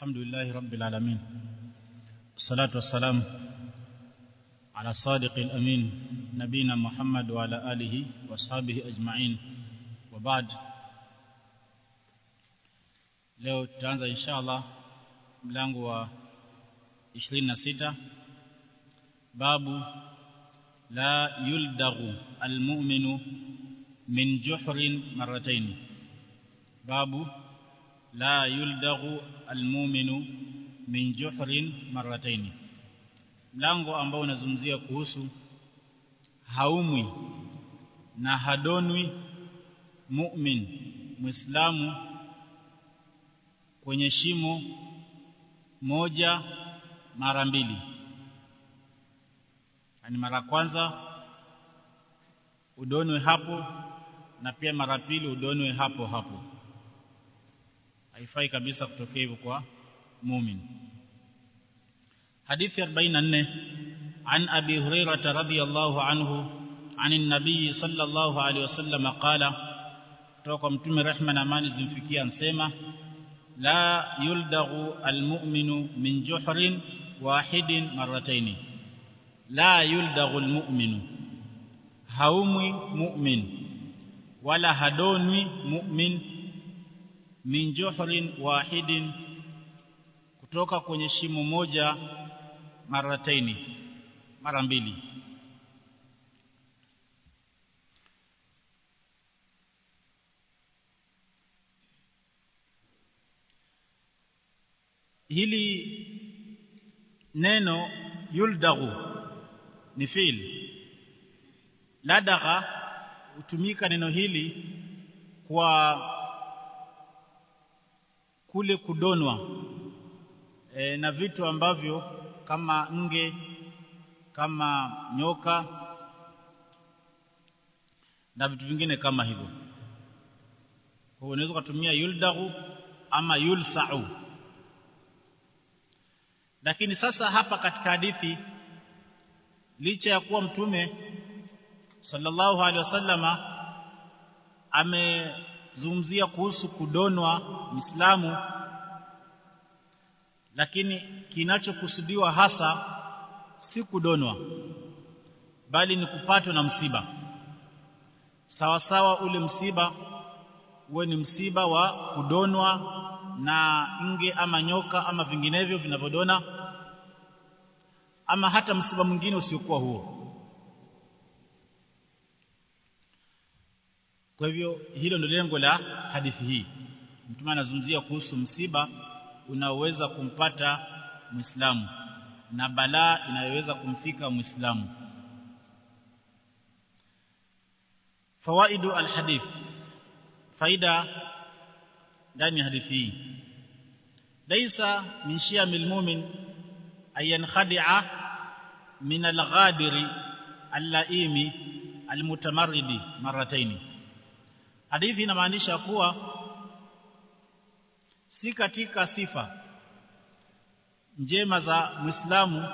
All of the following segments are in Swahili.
الحمد لله رب العالمين الصلاة والسلام على صادق الأمين نبينا محمد وعلى آله وأصحابه أجمعين وبعد leo tutaanza insha Allah mlango wa 26 babu la yuldagu almu'minu min juhrin marratayn. Babu la yuldagu almu'minu min juhrin marratayn mlango ambao unazungumzia kuhusu haumwi na hadonwi mu'min muislamu kwenye shimo moja mara mbili. Yani mara kwanza udonwe hapo na pia mara pili udonwe hapo hapo haifai kabisa kutokea hivyo kwa muumini حديث 44 عن أبي هريرة رضي الله عنه عن النبي صلى الله عليه وسلم قال kutoka mtume rehma na amani zimfikia ansema la yuldaghu almu'minu min juhrin wahidin marratayn la yuldaghu almu'minu haumwi mu'min wala hadonwi mu'min min juhrin wahidin kutoka kwenye shimo moja marataini mara mbili. Hili neno yuldagu ni fiil. Ladagha hutumika neno hili kwa kule kudonwa e, na vitu ambavyo kama nge kama nyoka na vitu vingine kama hivyo. Kwa unaweza kutumia yuldagu ama yulsa'u. Lakini sasa hapa katika hadithi licha ya kuwa mtume sallallahu alaihi wasallama amezungumzia kuhusu kudonwa Muislamu. Lakini kinachokusudiwa hasa si kudonwa bali ni kupatwa na msiba. Sawa sawa ule msiba uwe ni msiba wa kudonwa na nge ama nyoka ama vinginevyo vinavyodona ama hata msiba mwingine usiokuwa huo kwa hivyo hilo ndio lengo la hadithi hii. Mtume anazungumzia kuhusu msiba unaoweza kumpata Muislamu na balaa inayoweza kumfika Muislamu. Fawaidu alhadith. Faida ndani ya hadithi hii. Laisa min shiyamil mu'min ayan khadi'a min alghadiri allaimi almutamarridi marataini hadithi inamaanisha kuwa si katika sifa njema za Muislamu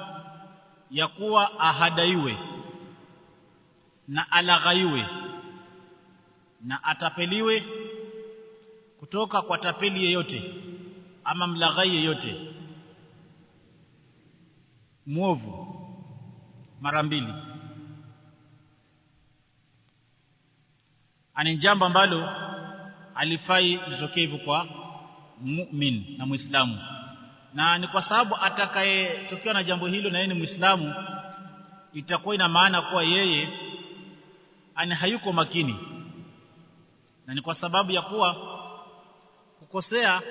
ya kuwa ahadaiwe na alaghaiwe na atapeliwe kutoka kwa tapeli yeyote ama mlaghai yeyote. Mwovu mara mbili ani jambo ambalo alifai litokee hivyo kwa mu'min na muislamu. Na ni kwa sababu atakayetokewa na jambo hilo na yeye ni muislamu itakuwa ina maana kuwa yeye ani hayuko makini. Na ni kwa sababu ya kuwa kukosea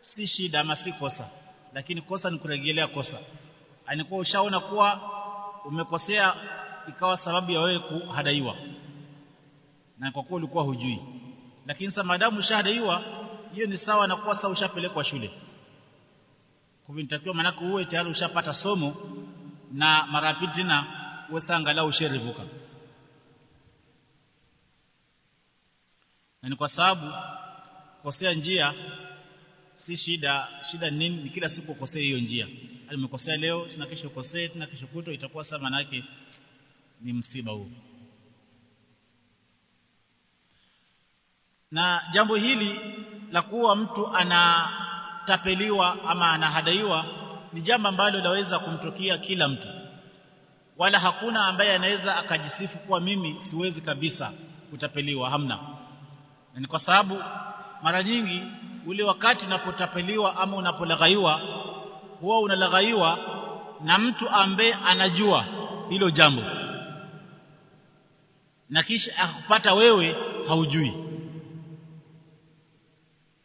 si shida ama si kosa lakini kosa ni kurejelea kosa. Ani kwa ushaona kuwa umekosea ikawa sababu ya wewe kuhadaiwa na kwa kuwa ulikuwa hujui. Lakini sasa madamu shahada hiyo ni sawa na kuwa sasa ushapelekwa shule. Kwa hivyo nitakiwa manako uwe tayari ushapata somo na mara pili tena uwe sasa angalau usherevuka na ni kwa sababu kosea njia si shida shida nini? Ni kila siku ukosea hiyo njia. Alimekosea leo tuna kesho ukosee tuna kesho kuto itakuwa sasa manake ni msiba huo na jambo hili la kuwa mtu anatapeliwa ama anahadaiwa ni jambo ambalo laweza kumtokea kila mtu. Wala hakuna ambaye anaweza akajisifu kuwa mimi siwezi kabisa kutapeliwa hamna. Na ni kwa sababu mara nyingi ule wakati unapotapeliwa ama unapolaghaiwa huwa unalaghaiwa na mtu ambaye anajua hilo jambo. Na kisha akupata wewe haujui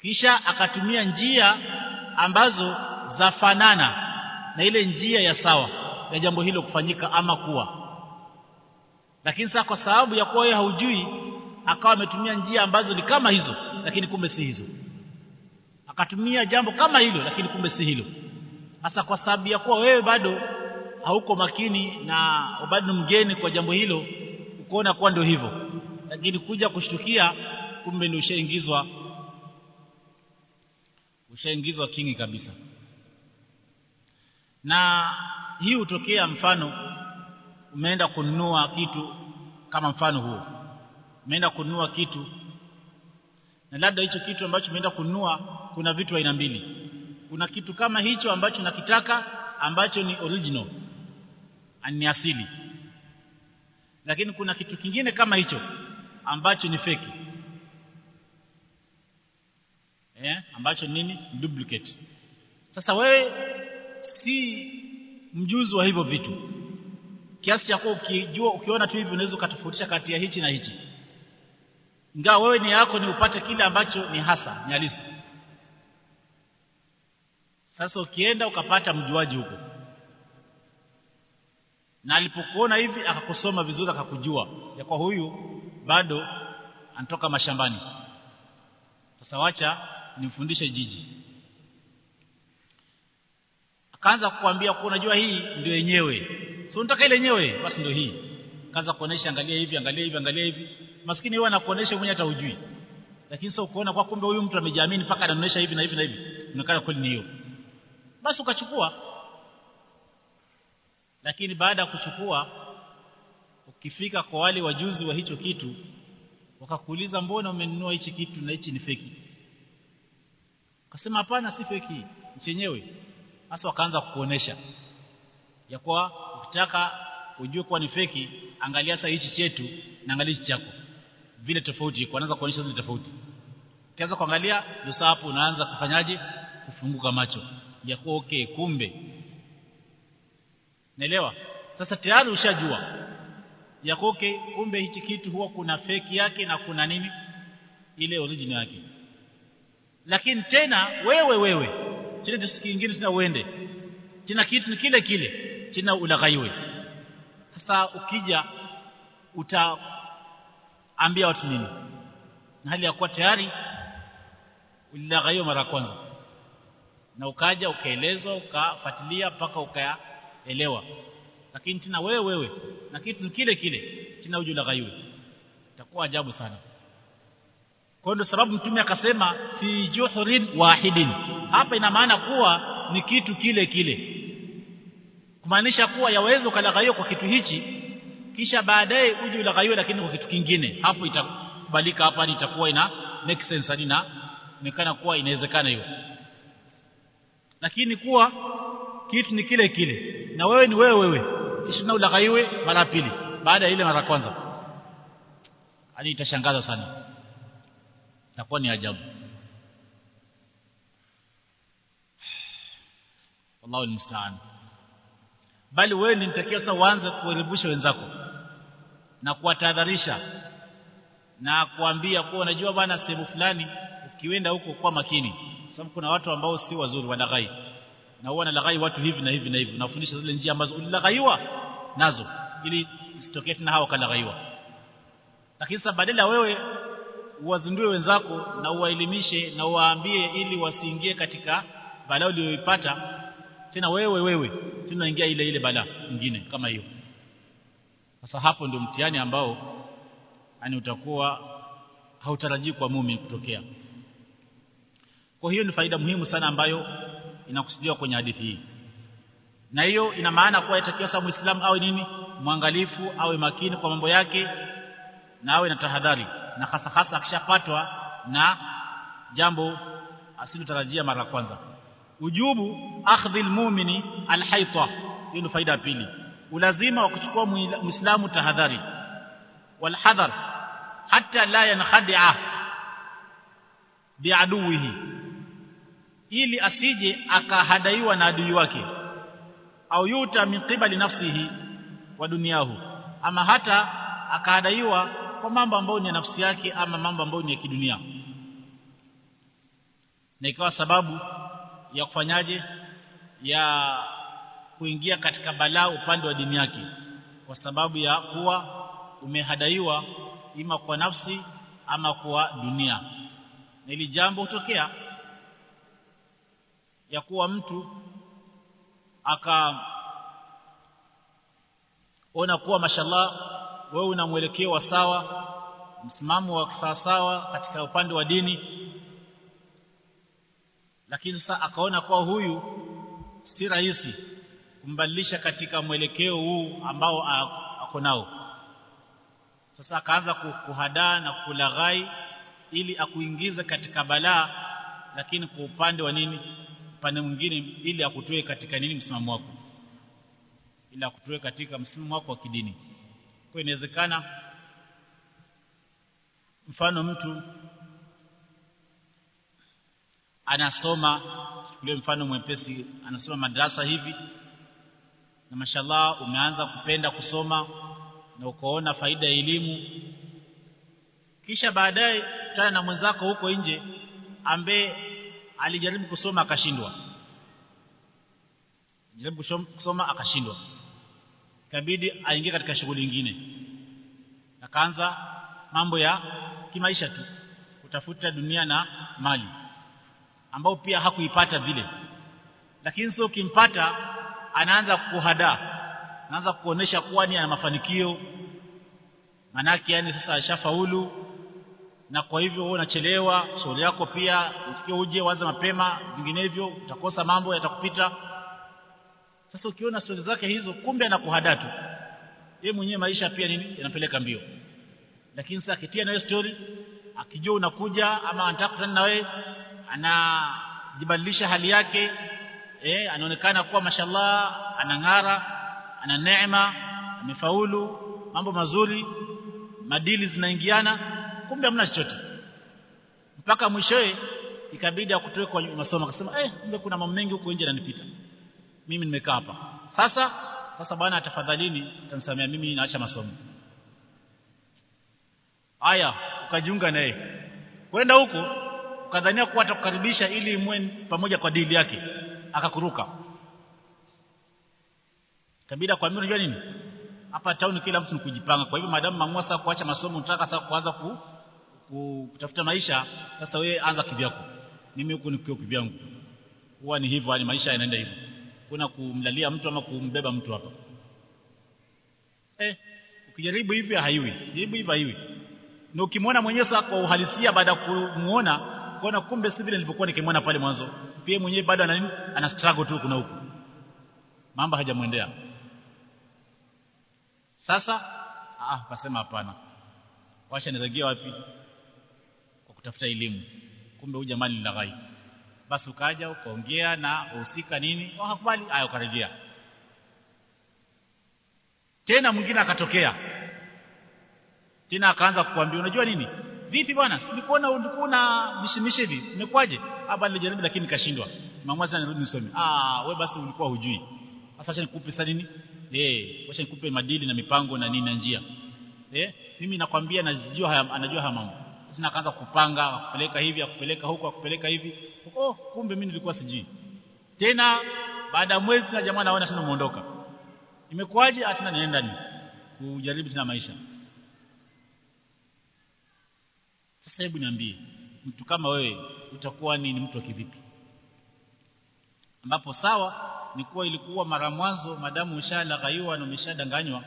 kisha akatumia njia ambazo zafanana na ile njia ya sawa ya jambo hilo kufanyika ama kuwa. Lakini sasa kwa sababu ya kuwa yeye haujui akawa ametumia njia ambazo ni kama hizo lakini kumbe si hizo. Akatumia jambo kama hilo lakini kumbe si hilo. Hasa kwa sababu ya kuwa wewe bado hauko makini na bado mgeni kwa jambo hilo ukoona kuwa ndio hivyo. Lakini kuja kushtukia kumbe ni ushaingizwa ushaingizwa kingi kabisa. Na hii hutokea mfano umeenda kununua kitu kama mfano huo. Umeenda kununua kitu na labda hicho kitu ambacho umeenda kununua kuna vitu aina mbili. Kuna kitu kama hicho ambacho nakitaka ambacho ni original ni asili. Lakini kuna kitu kingine kama hicho ambacho ni feki eh ambacho nini? Duplicate. Sasa wewe si mjuzi wa hivyo vitu. Kiasi cha kuwa ukijua ukiona tu hivi unaweza ukatofautisha kati ya hichi na hichi. Ingawa wewe ni yako ni upate kile ambacho ni hasa ni halisi. Sasa ukienda ukapata mjuaji huko. Na alipokuona hivi akakusoma vizuri akakujua ya kwa huyu bado anatoka mashambani. Sasa wacha nimfundishe jiji. Akaanza kukuambia unajua hii ndio yenyewe. Sio unataka ile yenyewe? Basi ndio hii. Kaanza kuonesha angalia hivi angalia hivi angalia hivi. Maskini wewe anakuonesha mwenyewe hata ujui lakini sio ukoona kwa kumbe huyu mtu amejiamini mpaka anaonesha hivi na hivi na hivi unakana kweli ni hiyo. Basi ukachukua. Lakini baada ya kuchukua ukifika kwa wale wajuzi wa hicho kitu wakakuuliza mbona umenunua hichi kitu na hichi ni feki ukasema hapana si feki chenyewe hasa wakaanza kukuonesha ya kwa ukitaka ujue kuwa ni feki angalia sasa hichi chetu na angalia hichi chako. Vile tofauti iko anaanza kuonyesha zile tofauti. Ukianza kuangalia ndio hapo unaanza kufanyaje? Kufunguka macho. Ya kuwa okay kumbe. Naelewa? Sasa tayari ushajua. Ya kuwa okay kumbe hichi kitu huwa kuna feki yake na kuna nini? Ile original yake lakini tena wewe wewe. Tena kingine tena uende. Tena kitu kile kile. Tena ulaghaiwe sasa ukija utaambia watu nini? Na hali ya kuwa tayari ulilaghaiwa mara kwanza. Na ukaja ukaelezwa ukafuatilia mpaka ukaelewa. Lakini tena wewe wewe. Na kitu kile kile. Tena ujulaghaiwe itakuwa ajabu sana kwa ndio sababu mtume akasema fi juhrin wahidin. Hapa ina maana kuwa ni kitu kile kile. Kumaanisha kuwa yaweza ukalaghaiwa kwa kitu hichi kisha baadaye uje ulaghaiwe lakini kwa kitu kingine. Hapo itakubalika hapa itakuwa ina make sense alina nikana kuwa inawezekana hiyo. Lakini kuwa kitu ni kile kile. Na wewe ni wewe wewe. Kisha ulaghaiwe mara pili. Baada ya ile mara kwanza. Ani itashangaza sana itakuwa ni ajabu. Wallahu almusta'an bali wewe ni nitakia sasa uanze kuelimisha wenzako na kuwatahadharisha na kuambia kuwa unajua bwana sehemu fulani ukienda huko kwa makini. Sababu kuna watu ambao si wazuri walaghai na huwa wanalaghai watu hivi na hivi na hivi. Nafundisha zile njia ambazo ulilaghaiwa nazo ili isitokee tena hao kalaghaiwa lakini sasa badala wewe uwazindue wenzako na uwaelimishe na uwaambie ili wasiingie katika balaa uliyoipata. Tena wewe wewe tena ingia ile ile balaa nyingine kama hiyo. Sasa hapo ndio mtihani ambao yani utakuwa hautarajii kwa mumi kutokea. Kwa hiyo ni faida muhimu sana ambayo inakusudiwa kwenye hadithi hii. Na hiyo ina maana kuwa itakiwa sasa muislamu awe nini? Mwangalifu awe makini kwa mambo yake na awe na tahadhari na hasa hasa akishapatwa na jambo asilotarajia mara kwanza. Ujubu akhdhi almu'mini alhaita hiyo ndio faida pili. Ulazima wa kuchukua muislamu tahadhari. Walhadhar hata la yankhadi'a biaduwihi. Ili asije akahadaiwa na adui wake. Au yuta min qibali nafsihi wa duniyahu ama hata akahadaiwa kwa mambo ambayo ni nafsi yake ama mambo ambayo ni ya kidunia. Na ikawa sababu ya kufanyaje? Ya kuingia katika balaa upande wa dini yake. Kwa sababu ya kuwa umehadaiwa ima kwa nafsi ama kwa dunia. Na ili jambo hutokea ya kuwa mtu aka ona kuwa mashallah wewe una mwelekeo wa sawa msimamo wa sawa sawa katika upande wa dini. Lakini sasa akaona kuwa huyu si rahisi kumbadilisha katika mwelekeo huu ambao ako nao. Sasa akaanza kuhadaa na kulaghai ili akuingize katika balaa lakini kwa upande wa nini? Upande mwingine ili akutoe katika nini msimamo wako? Ili akutoe katika msimamo wako wa kidini kwa inawezekana mfano mtu anasoma chukulie mfano mwepesi anasoma madrasa hivi na mashallah umeanza kupenda kusoma na ukoona faida ya elimu kisha baadaye kutana na mwenzako huko nje ambaye alijaribu kusoma akashindwa. Jaribu kusoma akashindwa ikabidi aingie katika shughuli nyingine. Akaanza mambo ya kimaisha tu kutafuta dunia na mali ambao pia hakuipata vile. Lakini sio kimpata anaanza kuhada anaanza kuonesha kuwa ni ana mafanikio. Manake yani sasa ashafaulu na kwa hivyo wewe unachelewa shughuli yako pia usikie uje waza mapema vinginevyo utakosa mambo yatakupita sasa ukiona stori zake hizo kumbe anakuhada tu yeye mwenyewe maisha pia nini yanapeleka mbio. Lakini sasa akitia na story akijua unakuja ama anataka kukutana na wewe anajibadilisha hali yake eh anaonekana kuwa mashallah anang'ara ana neema amefaulu mambo mazuri madili zinaingiana kumbe hamna chochote. Mpaka mwishowe ikabidi akutoe kwa masomo akasema eh kumbe kuna mambo mengi huko nje yananipita mimi nimekaa hapa. Sasa sasa bwana tafadhalini utanisamea mimi naacha masomo. Aya ukajiunga naye kwenda huko ukadhania kuwa atakukaribisha ili mwe pamoja kwa dili yake. Akakuruka. Tabida kwa mimi unajua nini? Hapa town kila mtu nikujipanga kwa hivyo madamu mangua sasa kuacha masomo unataka sasa kuanza ku, ku, kutafuta maisha sasa wewe anza kivyako mimi huku nikio kivyangu. Huwa ni hivyo yani maisha yanaenda hivyo kuna kumlalia mtu ama kumbeba mtu hapa. Eh ukijaribu hivi haiwi. Jaribu hivi haiwi. Na ukimwona mwenyewe sasa kwa uhalisia baada ya kumuona kuona kumbe si vile nilivyokuwa nikimwona pale mwanzo. Pia mwenyewe bado ana ana struggle tu kuna huko mambo hajamwendea. Sasa ah kasema hapana. Wacha niregea wapi? Kwa kutafuta elimu. Kumbe huyu jamani laghai basi ukaja ukaongea na uhusika nini? Wakakubali aya ukarejea tena mwingine akatokea. Tena akaanza kukuambia unajua nini? Vipi bwana? Silikuona ulikuwa mishimishi hivi. Imekwaje hapa nilijaribu lakini nikashindwa. Mamwaza nirudi nisome ah we basi ulikuwa hujui. Sasa acha nikupe sasa nini? Eh acha nikupe madili na mipango na nini na njia. Eh mimi nakwambia najua haya anajua haya mambo tena akaanza kupanga kupeleka hivi akupeleka huko akupeleka hivi. Oh kumbe mimi nilikuwa sijui. Tena baada ya mwezi na jamaa naona tena muondoka imekuaje tena nienda ni kujaribu tena maisha. Sasa hebu niambie mtu kama wewe utakuwa ni mtu kivipi? Ambapo sawa ni kuwa ilikuwa mara mwanzo madamu ushalaghaiwa na umeshadanganywa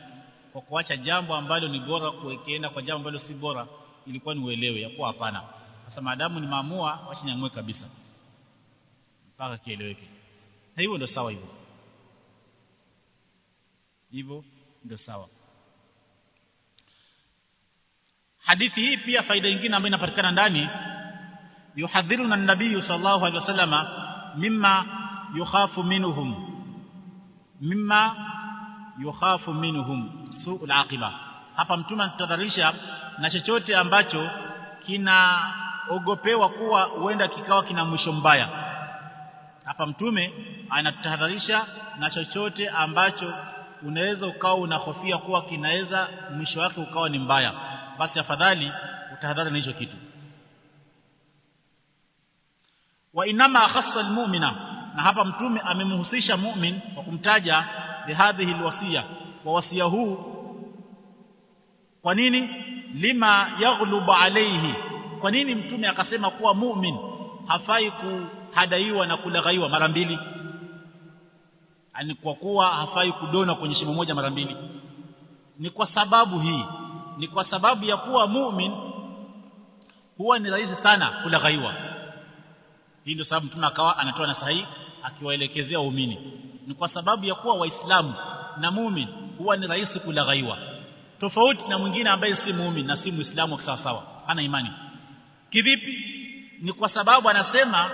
kwa kuacha jambo ambalo ni bora kuwekeenda kwa jambo ambalo si bora ilikuwa ni uelewe ya kuwa hapana. Sasa maadamu ni maamua wacha niamue kabisa. Mpaka kieleweke. Na hivyo ndio sawa hivyo. Hivyo ndio sawa. Hadithi hii pia faida nyingine ambayo inapatikana ndani yuhadhiruna an-nabii sallallahu alaihi wasallama mimma yukhafu minhum. Mimma yukhafu minhum su'ul aqiba hapa mtume anatadharisha na chochote ambacho kinaogopewa kuwa huenda kikawa kina mwisho mbaya. Hapa mtume anatahadharisha na chochote ambacho unaweza ukawa unahofia kuwa kinaweza mwisho wake ukawa ni mbaya. Basi afadhali utahadhari na hicho kitu. Wa inama khassa almu'mina. Na hapa mtume amemhusisha mu'min kwa kumtaja bihadhihi alwasiya. Wa wasia huu kwa nini? Lima yaghlubu alayhi. Kwa nini mtume akasema kuwa mu'min? Hafai kuhadaiwa na kulaghaiwa mara mbili. Ani kwa kuwa hafai kudona kwenye shimo moja mara mbili. Ni kwa sababu hii. Ni kwa sababu ya kuwa mu'min huwa ni rahisi sana kulaghaiwa. Hii ndio sababu mtume akawa anatoa na sahihi akiwaelekezea waumini. Ni kwa sababu ya kuwa waislamu na mu'min huwa ni rahisi kulaghaiwa tofauti na mwingine ambaye si muumini na si muislamu kwa sawa ana imani. Kivipi? Ni kwa sababu anasema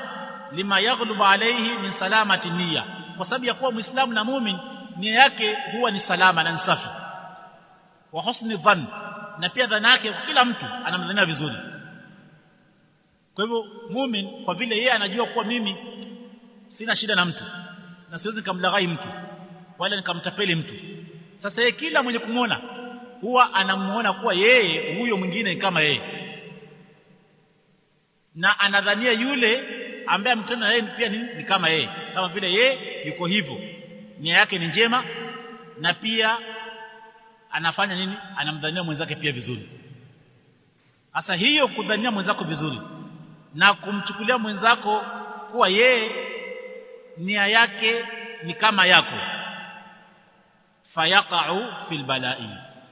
lima yaghlubu alayhi min salamati niyya. Kwa sababu ya kuwa muislamu na muumini nia yake huwa ni salama na nsafi wa husni dhann. Na pia dhana yake kila mtu anamdhania vizuri. Kwa hivyo muumini kwa vile yeye anajua kuwa mimi sina shida na mtu na siwezi nikamlaghai mtu wala nikamtapeli mtu. Sasa yeye kila mwenye kumwona huwa anamuona kuwa yeye huyo mwingine ni kama yeye. Na anadhania yule ambaye amtana yeye pia ni, ni kama yeye. Kama vile yeye yuko hivyo. Nia yake ni njema na pia anafanya nini? Anamdhania mwenzake pia vizuri. Hasa hiyo kudhania mwenzako vizuri na kumchukulia mwenzako kuwa yeye nia yake ni kama yako. Fayaqa'u fil bala'i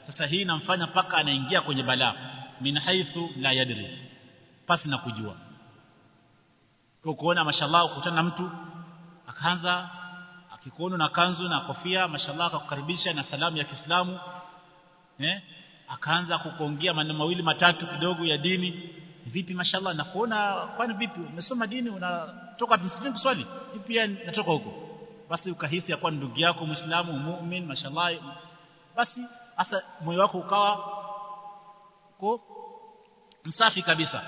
sasa hii inamfanya paka anaingia kwenye balaa. Min haithu la yadri. Pasi na kujua. Kwa kuona mashallah ukutana na mtu akaanza akikuona na kanzu na kofia mashallah akakukaribisha na salamu ya Kiislamu eh akaanza kukuongea maneno mawili matatu kidogo ya dini. Vipi mashallah na kuona kwani vipi? Umesoma dini unatoka msikitini kuswali. Pia natoka huko. Basi ukahisi ya kuwa ndugu yako muislamu muumini mashallah. Basi hasa moyo wako ukawa uko msafi kabisa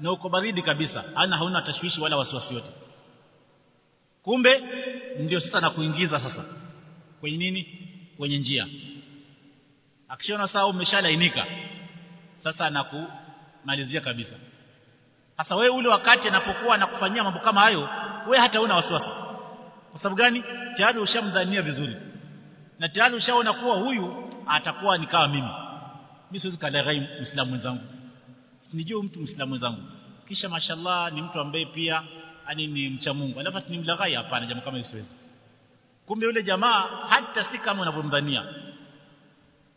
na uko baridi kabisa. Ana hauna tashwishi wala wasiwasi yote. Kumbe ndio sasa na kuingiza sasa. Kwenye nini? Kwenye njia. Akishaona saa umeshalainika sasa anakumalizia kabisa. Sasa wewe ule wakati anapokuwa anakufanyia mambo kama hayo wewe hata una wasiwasi. Kwa sababu gani? Tayari ushamdhania vizuri. Na tayari ushaona kuwa huyu atakuwa ni kama mimi. Mimi siwezi kalaghai muislamu mwenzangu. Nijue mtu muislamu mwenzangu. Kisha mashallah ni mtu ambaye pia ani ni mcha Mungu. Alafu ni mlaghai? Hapana jamaa kama siwezi. Kumbe yule jamaa hata si kama unavyomdhania.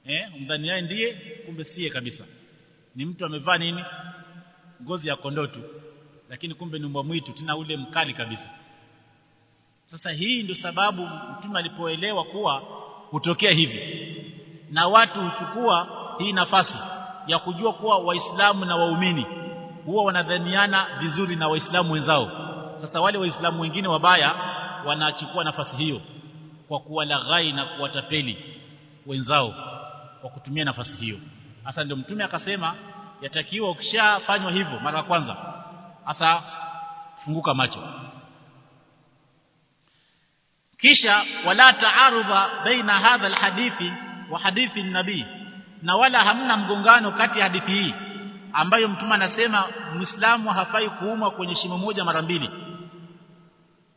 Eh mdhania ndiye kumbe siye kabisa. Ni mtu amevaa nini? Ngozi ya kondoo tu. Lakini kumbe ni mbwa mwitu tena ule mkali kabisa. Sasa hii ndio sababu mtume alipoelewa kuwa hutokea hivi na watu huchukua hii nafasi ya kujua kuwa waislamu na waumini huwa wanadhaniana vizuri na waislamu wenzao. Sasa wale waislamu wengine wabaya wanachukua nafasi hiyo kwa kuwalaghai na kuwatapeli wenzao kwa kutumia nafasi hiyo. Hasa ndio mtume akasema yatakiwa ukishafanywa hivyo mara kwanza hasa funguka macho. Kisha wala taarudha baina hadha alhadithi wa hadithi nabii. Na wala hamna mgongano kati ya hadithi hii ambayo mtume anasema muislamu hafai kuumwa kwenye shimo moja mara mbili.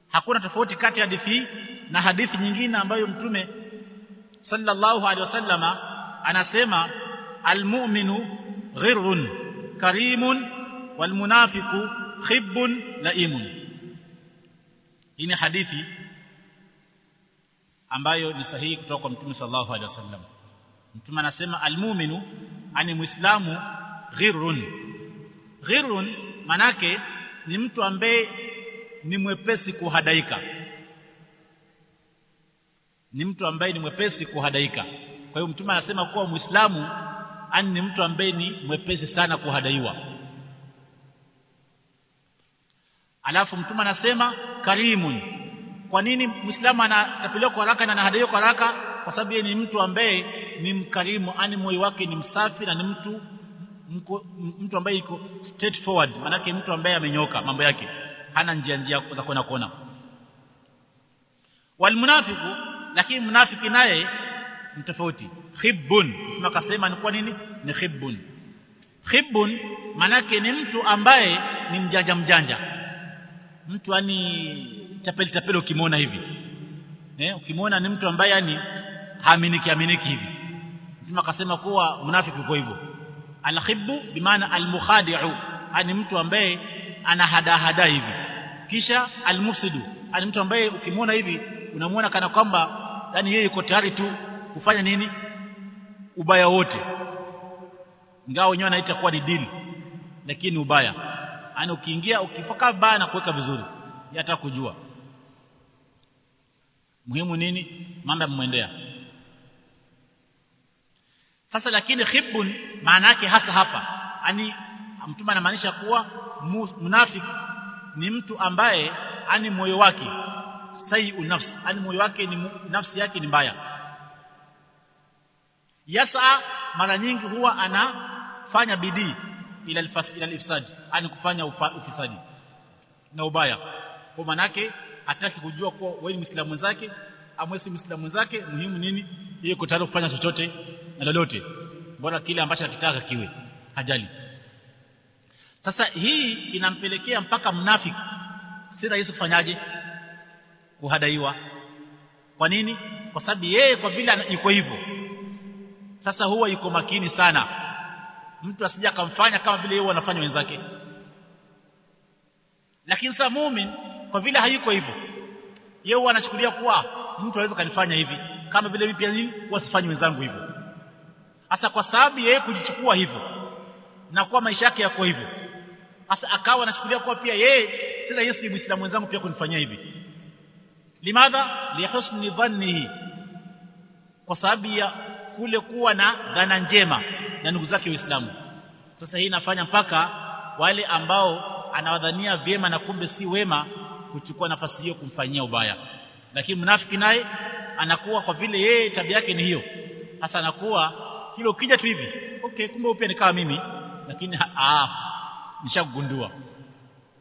Hakuna tofauti kati ya hadithi hii na hadithi nyingine ambayo mtume sallallahu alaihi wasallama anasema almu'minu ghirrun karimun walmunafiqu khibbun laimun. Hii ni hadithi ambayo ni sahihi kutoka kwa mtume sallallahu alaihi wasallam. Mtume anasema almu'minu ani muislamu ghirrun. Ghirrun manake ni mtu ambaye ni mwepesi kuhadaika. Ni mtu ambaye ni mwepesi kuhadaika. Kwa hiyo mtume anasema kuwa muislamu ani ni mtu ambaye ni mwepesi sana kuhadaiwa. Alafu mtume anasema karimun kwa nini muislamu anatapeliwa kwa haraka na anahadaiwa kwa haraka? Kwa sababu yeye ni mtu ambaye ni mkarimu ani moyo wake ni msafi na ni mtu mko, mtu ambaye iko straightforward. Manake mtu ambaye amenyoka mambo yake hana njia njia za kona kona walmunafiku lakini mnafiki naye ni tofauti. Khibbun tunakasema ni kwa nini? Ni khibbun. Khibbun manake ni mtu ambaye ni mjanja mjanja. Mtu ani tapeli tapeli ukimwona hivi. Eh ukimwona ni mtu ambaye yani haaminiki aminiki hivi. Mtume akasema kuwa mnafiki kwa hivyo. Alhibbu bimaana almukhadi'u. Ani mtu ambaye ana hada hada hivi. Kisha almufsidu. Ani mtu ambaye ukimwona hivi unamwona kana kwamba yani yeye yuko tayari tu kufanya nini? Ubaya wote. Ingawa wenyewe anaita kuwa ni dili lakini ubaya. Ana ukiingia ukifaka baya na kuweka vizuri yata kujua muhimu nini? Mambo yamwendea sasa lakini khibbun maana yake hasa hapa. Yani mtume anamaanisha kuwa munafiki ni mtu ambaye ani moyo wake sayu nafsi ani moyo wake ni nafsi yake ni mbaya. Yasa mara nyingi huwa anafanya bidii ila ila ifsad ani kufanya ufisadi na ubaya. Kwa manake hataki kujua kuwa wewe ni muislamu mwenzake ama si muislamu mwenzake muhimu nini yeye kutaka kufanya chochote na lolote. Bora kile ambacho anataka kiwe hajali. Sasa hii inampelekea mpaka mnafiki. Si rahisi kufanyaje? Kuhadaiwa. Kwa nini? Kwa sababu yeye kwa vile yuko hivyo. Sasa huwa yuko makini sana. Mtu asija akamfanya kama vile yeye anafanya wenzake. Lakini sasa muumini kwa vile hayuko hivyo yeye anachukulia kuwa mtu anaweza kanifanya hivi. Kama vile mimi pia nini wasifanye wenzangu hivyo. Hasa kwa sababu yeye kujichukua hivyo na kuwa maisha yake yako hivyo. Hasa akawa anachukulia kuwa pia yeye sasa Yesu muislamu wenzangu pia kunifanyia hivi. Limadha? Lihusni dhannihi. Kwa sababu ya kule kuwa na dhana njema na ndugu zake Uislamu sasa hii inafanya mpaka wale ambao anawadhania vyema na kumbe si wema kuchukua nafasi hiyo kumfanyia ubaya. Lakini mnafiki naye anakuwa kwa vile yeye tabia yake ni hiyo. Hasa anakuwa kilo kija tu hivi okay kumbe pia nikawa mimi. Lakini ah nishagundua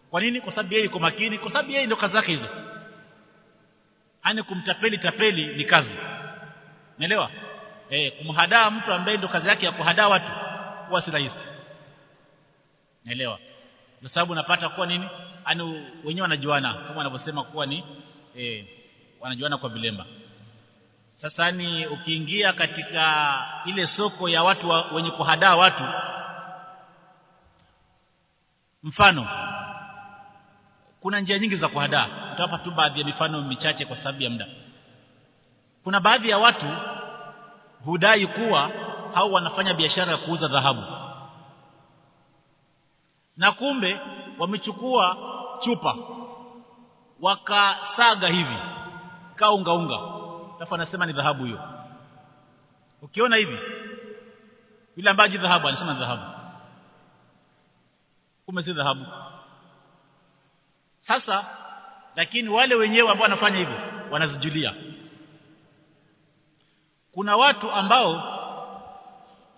kwa nini? Kwa sababu yeye yuko makini kwa sababu yeye ndio kazi yake hizo. Ani kumtapeli tapeli ni kazi. Unaelewa eh kumhadaa mtu ambaye ndio kazi yake ya kuhadaa watu huwa si rahisi. Naelewa kwa sababu unapata kuwa nini ani wenyewe wanajuana kama wanavyosema kuwa ni eh wanajuana kwa vilemba. Sasa ni ukiingia katika ile soko ya watu wa, wenye kuhadaa watu mfano kuna njia nyingi za kuhadaa. Tutawapa tu baadhi ya mifano michache kwa sababu ya muda. Kuna baadhi ya watu hudai kuwa hao wanafanya biashara ya kuuza dhahabu. Na kumbe wamechukua chupa. Wakasaga hivi. Kaunga unga. Alafu anasema ni dhahabu hiyo. Ukiona hivi yule ambaye dhahabu anasema dhahabu. Kumbe si dhahabu. Sasa lakini wale wenyewe ambao wanafanya hivyo wanazijulia. Kuna watu ambao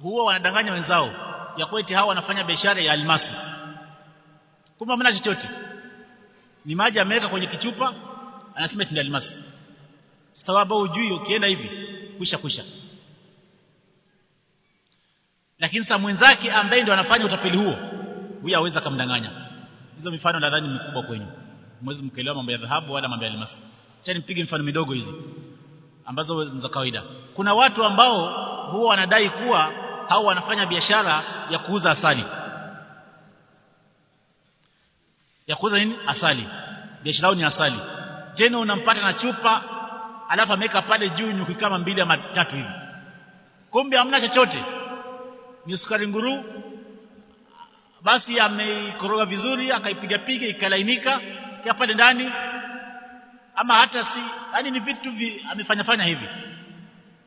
huwa wanadanganya wenzao ya kweti hawa wanafanya biashara ya almasi. Kumbe hamna chochote ni maji ameweka kwenye kichupa anasema ni almasi. Sababu ujui ukienda hivi kwisha kwisha. Lakini sa mwenzake ambaye ndio anafanya utapeli huo huyo aweza kumdanganya hizo mifano nadhani mikubwa kwenyu. Mwezi mkelewa mambo ya dhahabu wala mambo ya almasi. Acha nipige mfano midogo hizi ambazo za kawaida. Kuna watu ambao huwa wanadai kuwa hao wanafanya biashara ya kuuza asali ya kuuza nini? Asali. Biashara ni asali. Tena unampata na chupa alafu ameweka pale juu nyuki kama mbili ama tatu hivi. Kumbe hamna chochote. Ni sukari nguru. Basi ameikoroga vizuri akaipiga piga ikalainika kia pale ndani. Ama hata si yani ni vitu vi, amefanya fanya hivi.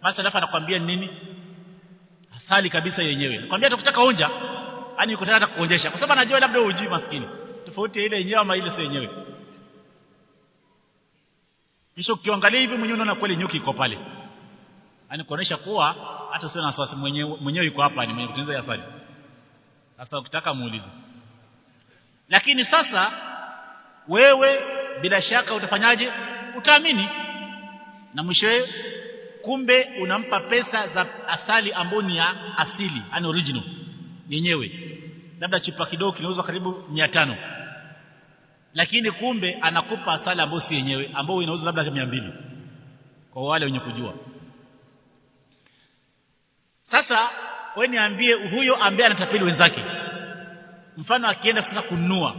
Basi alafu anakuambia nini? Asali kabisa yenyewe. Nakwambia tukitaka onja. Yani yuko tayari kwa sababu anajua labda hujui maskini tofauti ile yenyewe ama ile yenyewe. Kisha ukiangalia hivi mwenyewe unaona kweli nyuki iko pale. Yani kuonesha kuwa hata sio na wasiwasi mwenyewe mwenyewe yuko hapa ni mwenye kutengeneza asali sasa ukitaka muulize. Lakini sasa wewe bila shaka utafanyaje? Utaamini. Na mwisho kumbe unampa pesa za asali ambayo ni ya asili yani original yenyewe labda chipa kidogo kinauzwa karibu 500 lakini kumbe anakupa asali ambayo si yenyewe ambayo inauzwa labda 200 kwa wale wenye kujua. Sasa wewe niambie huyo ambaye anatapeli wenzake. Mfano akienda sasa kununua.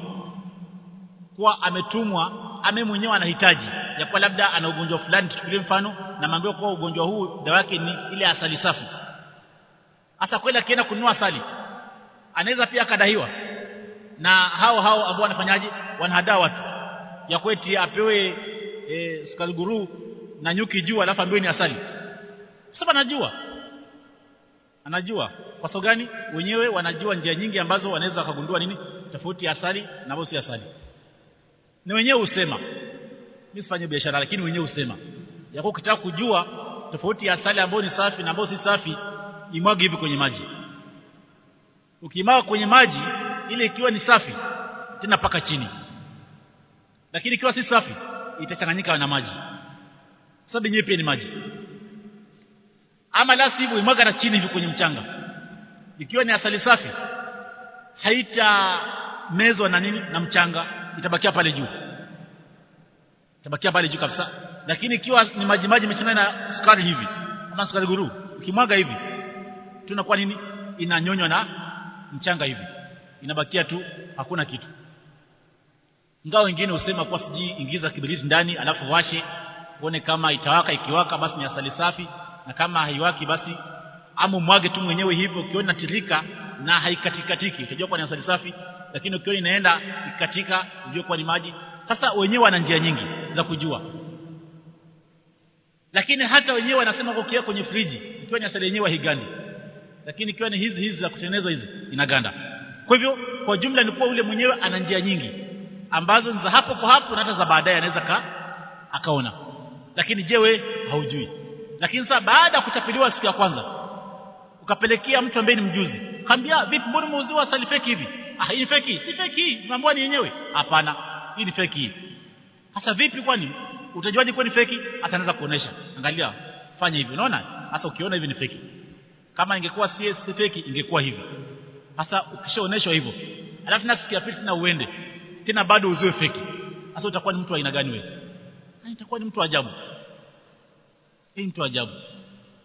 Kwa ametumwa ame mwenyewe anahitaji. Ya kwa labda ana ugonjwa fulani tuchukulie mfano na mambo kwa ugonjwa huu dawa yake ni ile asali safi. Hasa kweli akienda kununua asali anaweza pia akadaiwa. Na hao hao ambao wanafanyaje? Wanahadaa watu ya kweti apewe e, sukari guru na nyuki juu alafu ambiwe ni asali. Sasa anajua anajua. Kwa sababu gani? Wenyewe wanajua njia nyingi ambazo wanaweza wakagundua nini? Tofauti ya asali na ambayo si asali. Ni wenyewe usema mimi sifanye biashara lakini wenyewe usema yako ukitaka kujua tofauti ya asali ambayo ni safi na ambayo si safi imwage hivi kwenye maji ukimwaga kwenye maji ile ikiwa ni safi tena paka chini. Lakini ikiwa si safi itachanganyika na maji. Sababu yenyewe pia ni maji. Ama la sivyo imwaga na chini hivi kwenye mchanga. Ikiwa ni asali safi haita mezwa na nini na mchanga itabakia pale juu. Itabakia pale juu kabisa. Lakini ikiwa ni maji maji imechanganywa na sukari hivi kama sukari guru ukimwaga hivi tunakuwa nini inanyonywa na mchanga hivi. Inabakia tu hakuna kitu. Ngao wengine usema kwa siji ingiza kibiriti ndani alafu washe uone kama itawaka ikiwaka basi ni asali safi. Na kama haiwaki basi ama mwage tu mwenyewe hivyo ukiona tirika na haikatikatiki. Utajua kwa ni asali safi lakini ukiona inaenda ikatika unajua kwa ni maji. Sasa wenyewe wana njia nyingi za kujua. Lakini hata wenyewe wanasema ukiweka kwenye friji ukiwa ni asali yenyewe haigandi lakini ikiwa ni hizi hizi za kutengenezwa hizi inaganda. Kwa hivyo kwa jumla ni kuwa ule mwenyewe ana njia nyingi ambazo ni za hapo kwa hapo na hata za baadaye anaweza ka akaona. Lakini je we haujui? Lakini sasa baada ya kuchapiliwa siku ya kwanza ukapelekea mtu ambaye ni mjuzi kambia vipi mbona umeuziwa asali hivi? Ah hii feki. Si feki mambo ni yenyewe. Hapana hii ni feki hii. Sasa vipi kwani? Utajuaje kwani feki? Ataanza kuonesha. Angalia fanya hivi unaona? Sasa ukiona hivi ni feki kama ingekuwa si feki ingekuwa hivi sasa ukishaoneshwa hivyo. Alafu na ya pili tena uende. Tena bado uziwe feki. Sasa utakuwa ni mtu wa aina gani wewe? Itakuwa ni mtu ajabu. Ni mtu ajabu.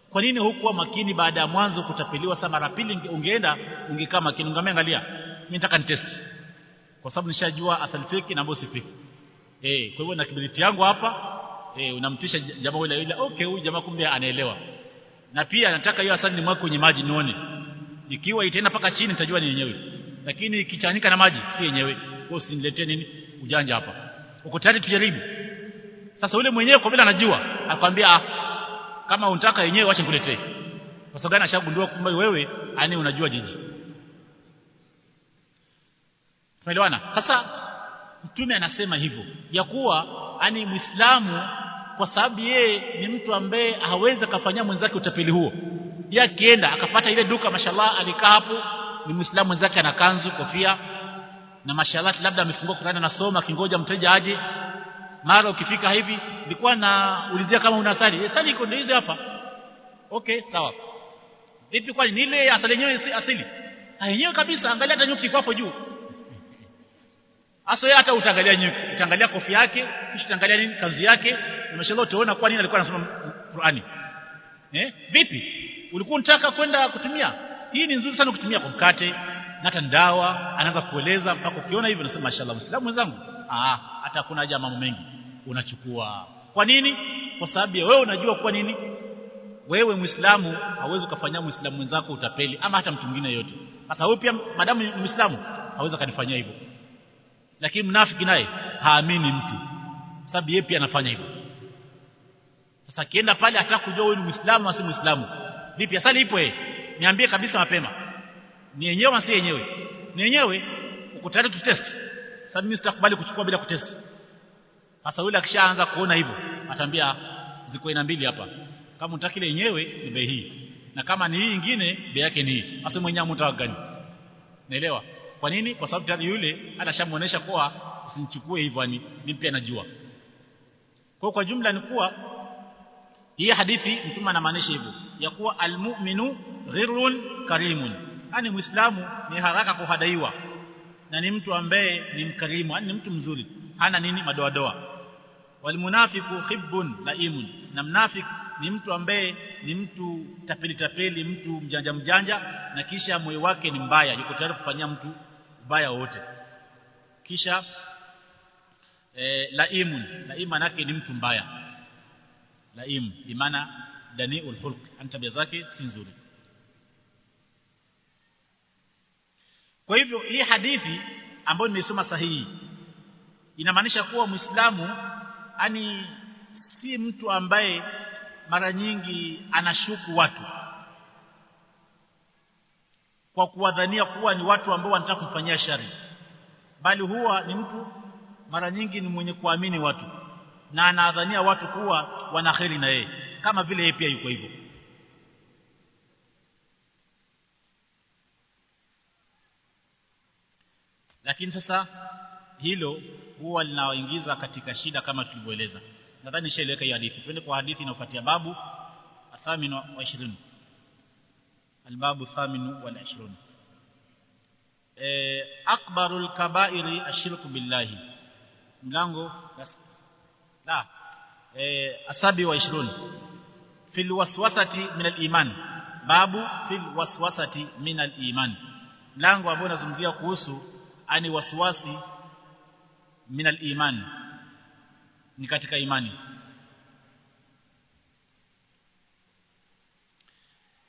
Kwa nini hukuwa makini baada ya mwanzo kutapeliwa? Sasa mara pili ungeenda ungekaa makini. Ungeangalia mimi nataka ni test. Kwa sababu nishajua asali feki na bosi feki. Eh kwa hivyo na kibiriti yangu hapa eh unamtisha jamaa yule yule okay huyu jamaa kumbe anaelewa na pia nataka hiyo asali ni mwako kwenye maji nione. Ikiwa itaenda paka chini nitajua ni yenyewe. Lakini ikichanika na maji si yenyewe. Kwa usiniletee nini? Ujanja hapa. Uko tayari tujaribu? Sasa yule mwenyewe kwa vile anajua akwambia ah kama unataka yenyewe wacha nikuletee. Kwa sababu gani? Ashagundua kumbe wewe ani unajua jiji. Tumeelewana? Sasa mtume anasema hivyo ya kuwa ani muislamu kwa sababu yeye ni mtu ambaye hawezi kafanyia mwenzake utapeli huo. Yeye akienda akapata ile duka mashallah alikaa hapo ni muislamu mwenzake ana kanzu kofia na mashallah labda amefungua Qur'ani anasoma akingoja mteja aje. Mara ukifika hivi nilikuwa naulizia kama una sali e, sali iko ndio hapa. Okay sawa. Vipi kwani ni ile asali yenyewe si asili? Yenyewe kabisa angalia hata nyuki kwapo juu. Asa hata utaangalia nyuki utaangalia kofia yake kisha utaangalia nini kanzu yake umeshallah utaona kwa nini alikuwa anasoma Qur'ani. Eh? Vipi? Ulikuwa unataka kwenda kutumia? Hii ni nzuri sana kutumia kwa mkate na hata ndawa anaanza kueleza mpaka ukiona hivyo unasema mashallah muislamu mwenzangu. Ah hata kuna haja mambo mengi. Unachukua. Kwa nini? Kwa sababu wewe unajua kwa nini. Wewe muislamu hauwezi kufanyia muislamu mwenzako utapeli ama hata mtu mwingine yote sasa wewe pia madamu ni muislamu hawezi kanifanyia hivyo. Lakini mnafiki naye haamini mtu. Sababu yeye pia anafanya hivyo sasa kienda pale atakujua wewe ni muislamu au si muislamu. Vipi asali ipo eh niambie kabisa mapema. Ni yenyewe au si yenyewe? Ni yenyewe. Uko tayari tu test? Sasa mimi sitakubali kuchukua bila kutest sasa yule akishaanza kuona hivyo atambia ziko ina mbili hapa. Kama unataka ile yenyewe ni bei hii. Na kama ni hii nyingine bei yake ni hii. Sasa mwenyewe mtaka gani? Naelewa? Kwa nini? Kwa sababu tayari yule anashamuonesha kwa usinichukue hivyo ani mimi pia najua. Kwa kwa jumla ni kuwa hii hadithi mtume anamaanisha hivyo ya kuwa almu'minu ghirrun karimun. Yani muislamu ni haraka kuhadaiwa na ni mtu ambaye ni mkarimu yani ni mtu mzuri hana nini madoadoa. Walmunafiqu khibbun laimun. Na mnafik ni mtu ambaye ni mtu tapeli tapeli mtu mjanja mjanja na kisha moyo wake ni mbaya yuko tayari kufanyia mtu ubaya wote kisha e, laimun. Laima nake ni mtu mbaya laim bimaana daniul hulq. Tabia zake si nzuri. Kwa hivyo hii hadithi ambayo nimesoma sahihi inamaanisha kuwa muislamu ani si mtu ambaye mara nyingi anashuku watu kwa kuwadhania kuwa ni watu ambao wanataka kumfanyia shari. Bali huwa ni mtu mara nyingi ni mwenye kuamini watu na anadhania watu kuwa wana kheri na yeye. Kama vile yeye pia yuko hivyo. Lakini sasa hilo huwa linaoingiza katika shida kama tulivyoeleza. Nadhani nishaeleweka hiyo hadithi. Twende kwa hadithi inayofuatia. Babu athamin wa 20 albabu thamin wal 20 eh akbarul kaba'iri ashirku billahi. Mlango la eh asabi wa 20 fil waswasati min al iman. Babu fil waswasati min al iman. Mlango ambao unazungumzia kuhusu ani waswasi min al iman. Ni katika imani.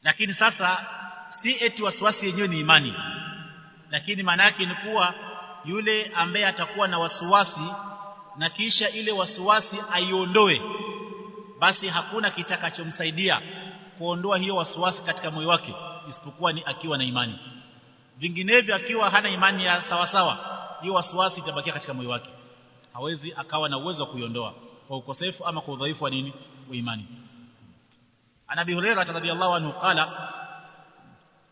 Lakini sasa si eti wasiwasi yenyewe ni imani. Lakini maana yake ni kuwa yule ambaye atakuwa na wasiwasi na kisha ile wasiwasi aiondoe basi hakuna kitakachomsaidia kuondoa hiyo wasiwasi katika moyo wake isipokuwa ni akiwa na imani. Vinginevyo akiwa hana imani ya sawa sawa hiyo wasiwasi itabakia katika moyo wake. Hawezi akawa na uwezo wa kuiondoa kwa ukosefu ama kwa udhaifu wa nini? Wa imani. Anabi Hurairah radhiyallahu anhu qala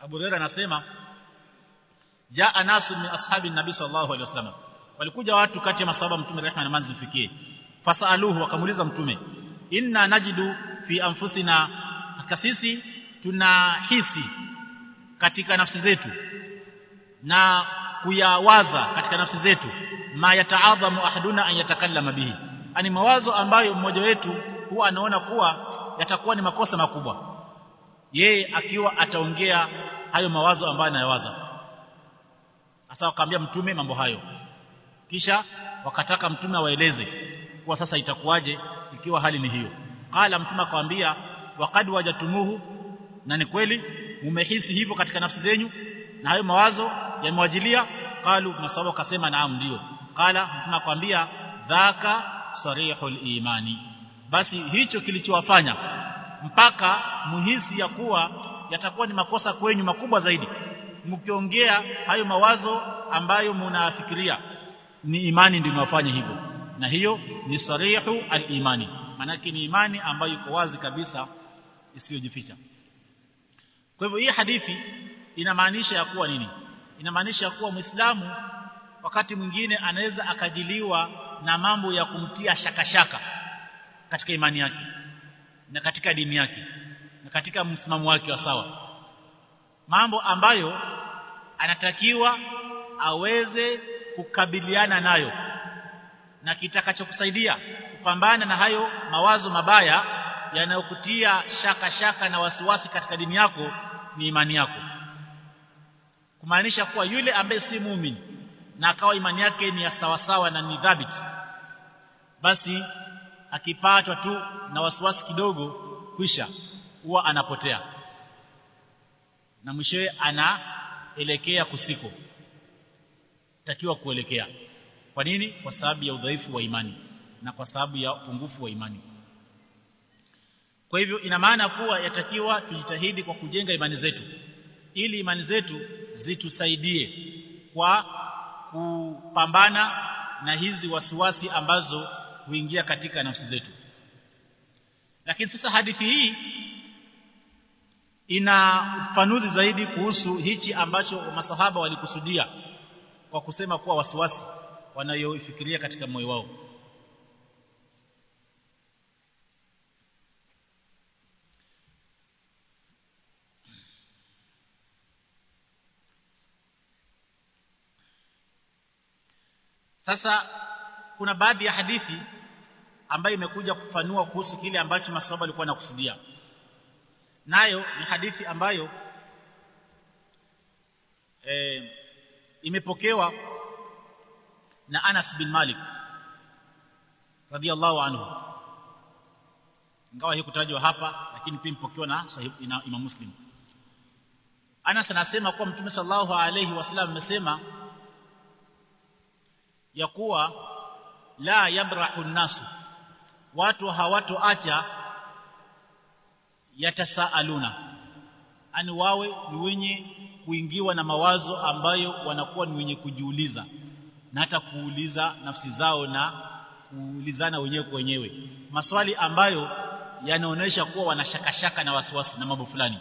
Abu Hurairah anasema jaa nasu min ashabi nabii sallallahu alaihi wasallam walikuja watu kati ya masahaba mtume rehma na amani zifikie fasaluhu wakamuliza mtume inna najidu fi anfusina akasisi tunahisi katika nafsi zetu na kuyawaza katika nafsi zetu ma yataadhamu ahaduna an yatakallama bihi. Ani mawazo ambayo mmoja wetu huwa anaona kuwa yatakuwa ni makosa makubwa. Yeye akiwa ataongea hayo mawazo ambayo anayawaza. Sasa akamwambia mtume mambo hayo kisha wakataka mtume awaeleze kuwa sasa itakuwaje ikiwa hali ni hiyo. Qala mtume akamwambia waqad wajatumuhu na ni kweli mumehisi hivyo katika nafsi zenyu na hayo mawazo yamewajilia. Qalu masahaba akasema naam ndio. Qala mtume akamwambia dhaka sarihul imani. Basi hicho kilichowafanya mpaka muhisi ya kuwa yatakuwa ni makosa kwenyu makubwa zaidi mkiongea hayo mawazo ambayo munafikiria ni imani ndio inafanya hivyo. Na hiyo ni sarihu al-imani. Manake ni imani ambayo iko wazi kabisa isiyojificha. Kwa hivyo hii hadithi inamaanisha ya kuwa nini? Inamaanisha ya kuwa muislamu wakati mwingine anaweza akajiliwa na mambo ya kumtia shakashaka shaka katika imani yake na katika dini yake na katika msimamo wake wa sawa. Mambo ambayo anatakiwa aweze kukabiliana nayo. Na kitakachokusaidia kupambana na hayo mawazo mabaya yanayokutia shaka shaka na wasiwasi katika dini yako ni imani yako. Kumaanisha kuwa yule ambaye si muumini na akawa imani yake ni ya sawasawa na ni dhabiti basi akipatwa tu na wasiwasi kidogo kwisha huwa anapotea. Na mwishowe anaelekea kusiko takiwa kuelekea. Kwa nini? Kwa sababu ya udhaifu wa imani na kwa sababu ya upungufu wa imani. Kwa hivyo ina maana kuwa yatakiwa tujitahidi kwa kujenga imani zetu ili imani zetu zitusaidie kwa kupambana na hizi wasiwasi ambazo huingia katika nafsi zetu. Lakini sasa hadithi hii ina ufanuzi zaidi kuhusu hichi ambacho masahaba walikusudia kwa kusema kuwa wasiwasi wanayoifikiria katika moyo wao. Sasa kuna baadhi ya hadithi ambayo imekuja kufanua kuhusu kile ambacho masahaba walikuwa nakusudia nayo ni hadithi ambayo e, imepokewa na Anas bin Malik radhiallahu anhu. Ingawa hikutajwa hapa lakini pia imepokewa na sahih Imam Muslim. Anas anasema kuwa Mtume sallallahu alayhi wasallam amesema ya kuwa la yabrahu nasu watu hawatoacha yatasaaluna ani wawe ni wenye kuingiwa na mawazo ambayo wanakuwa ni wenye kujiuliza na hata kuuliza nafsi zao na kuulizana wenyewe kwa wenyewe. Maswali ambayo yanaonesha kuwa wanashakashaka na wasiwasi na mambo fulani.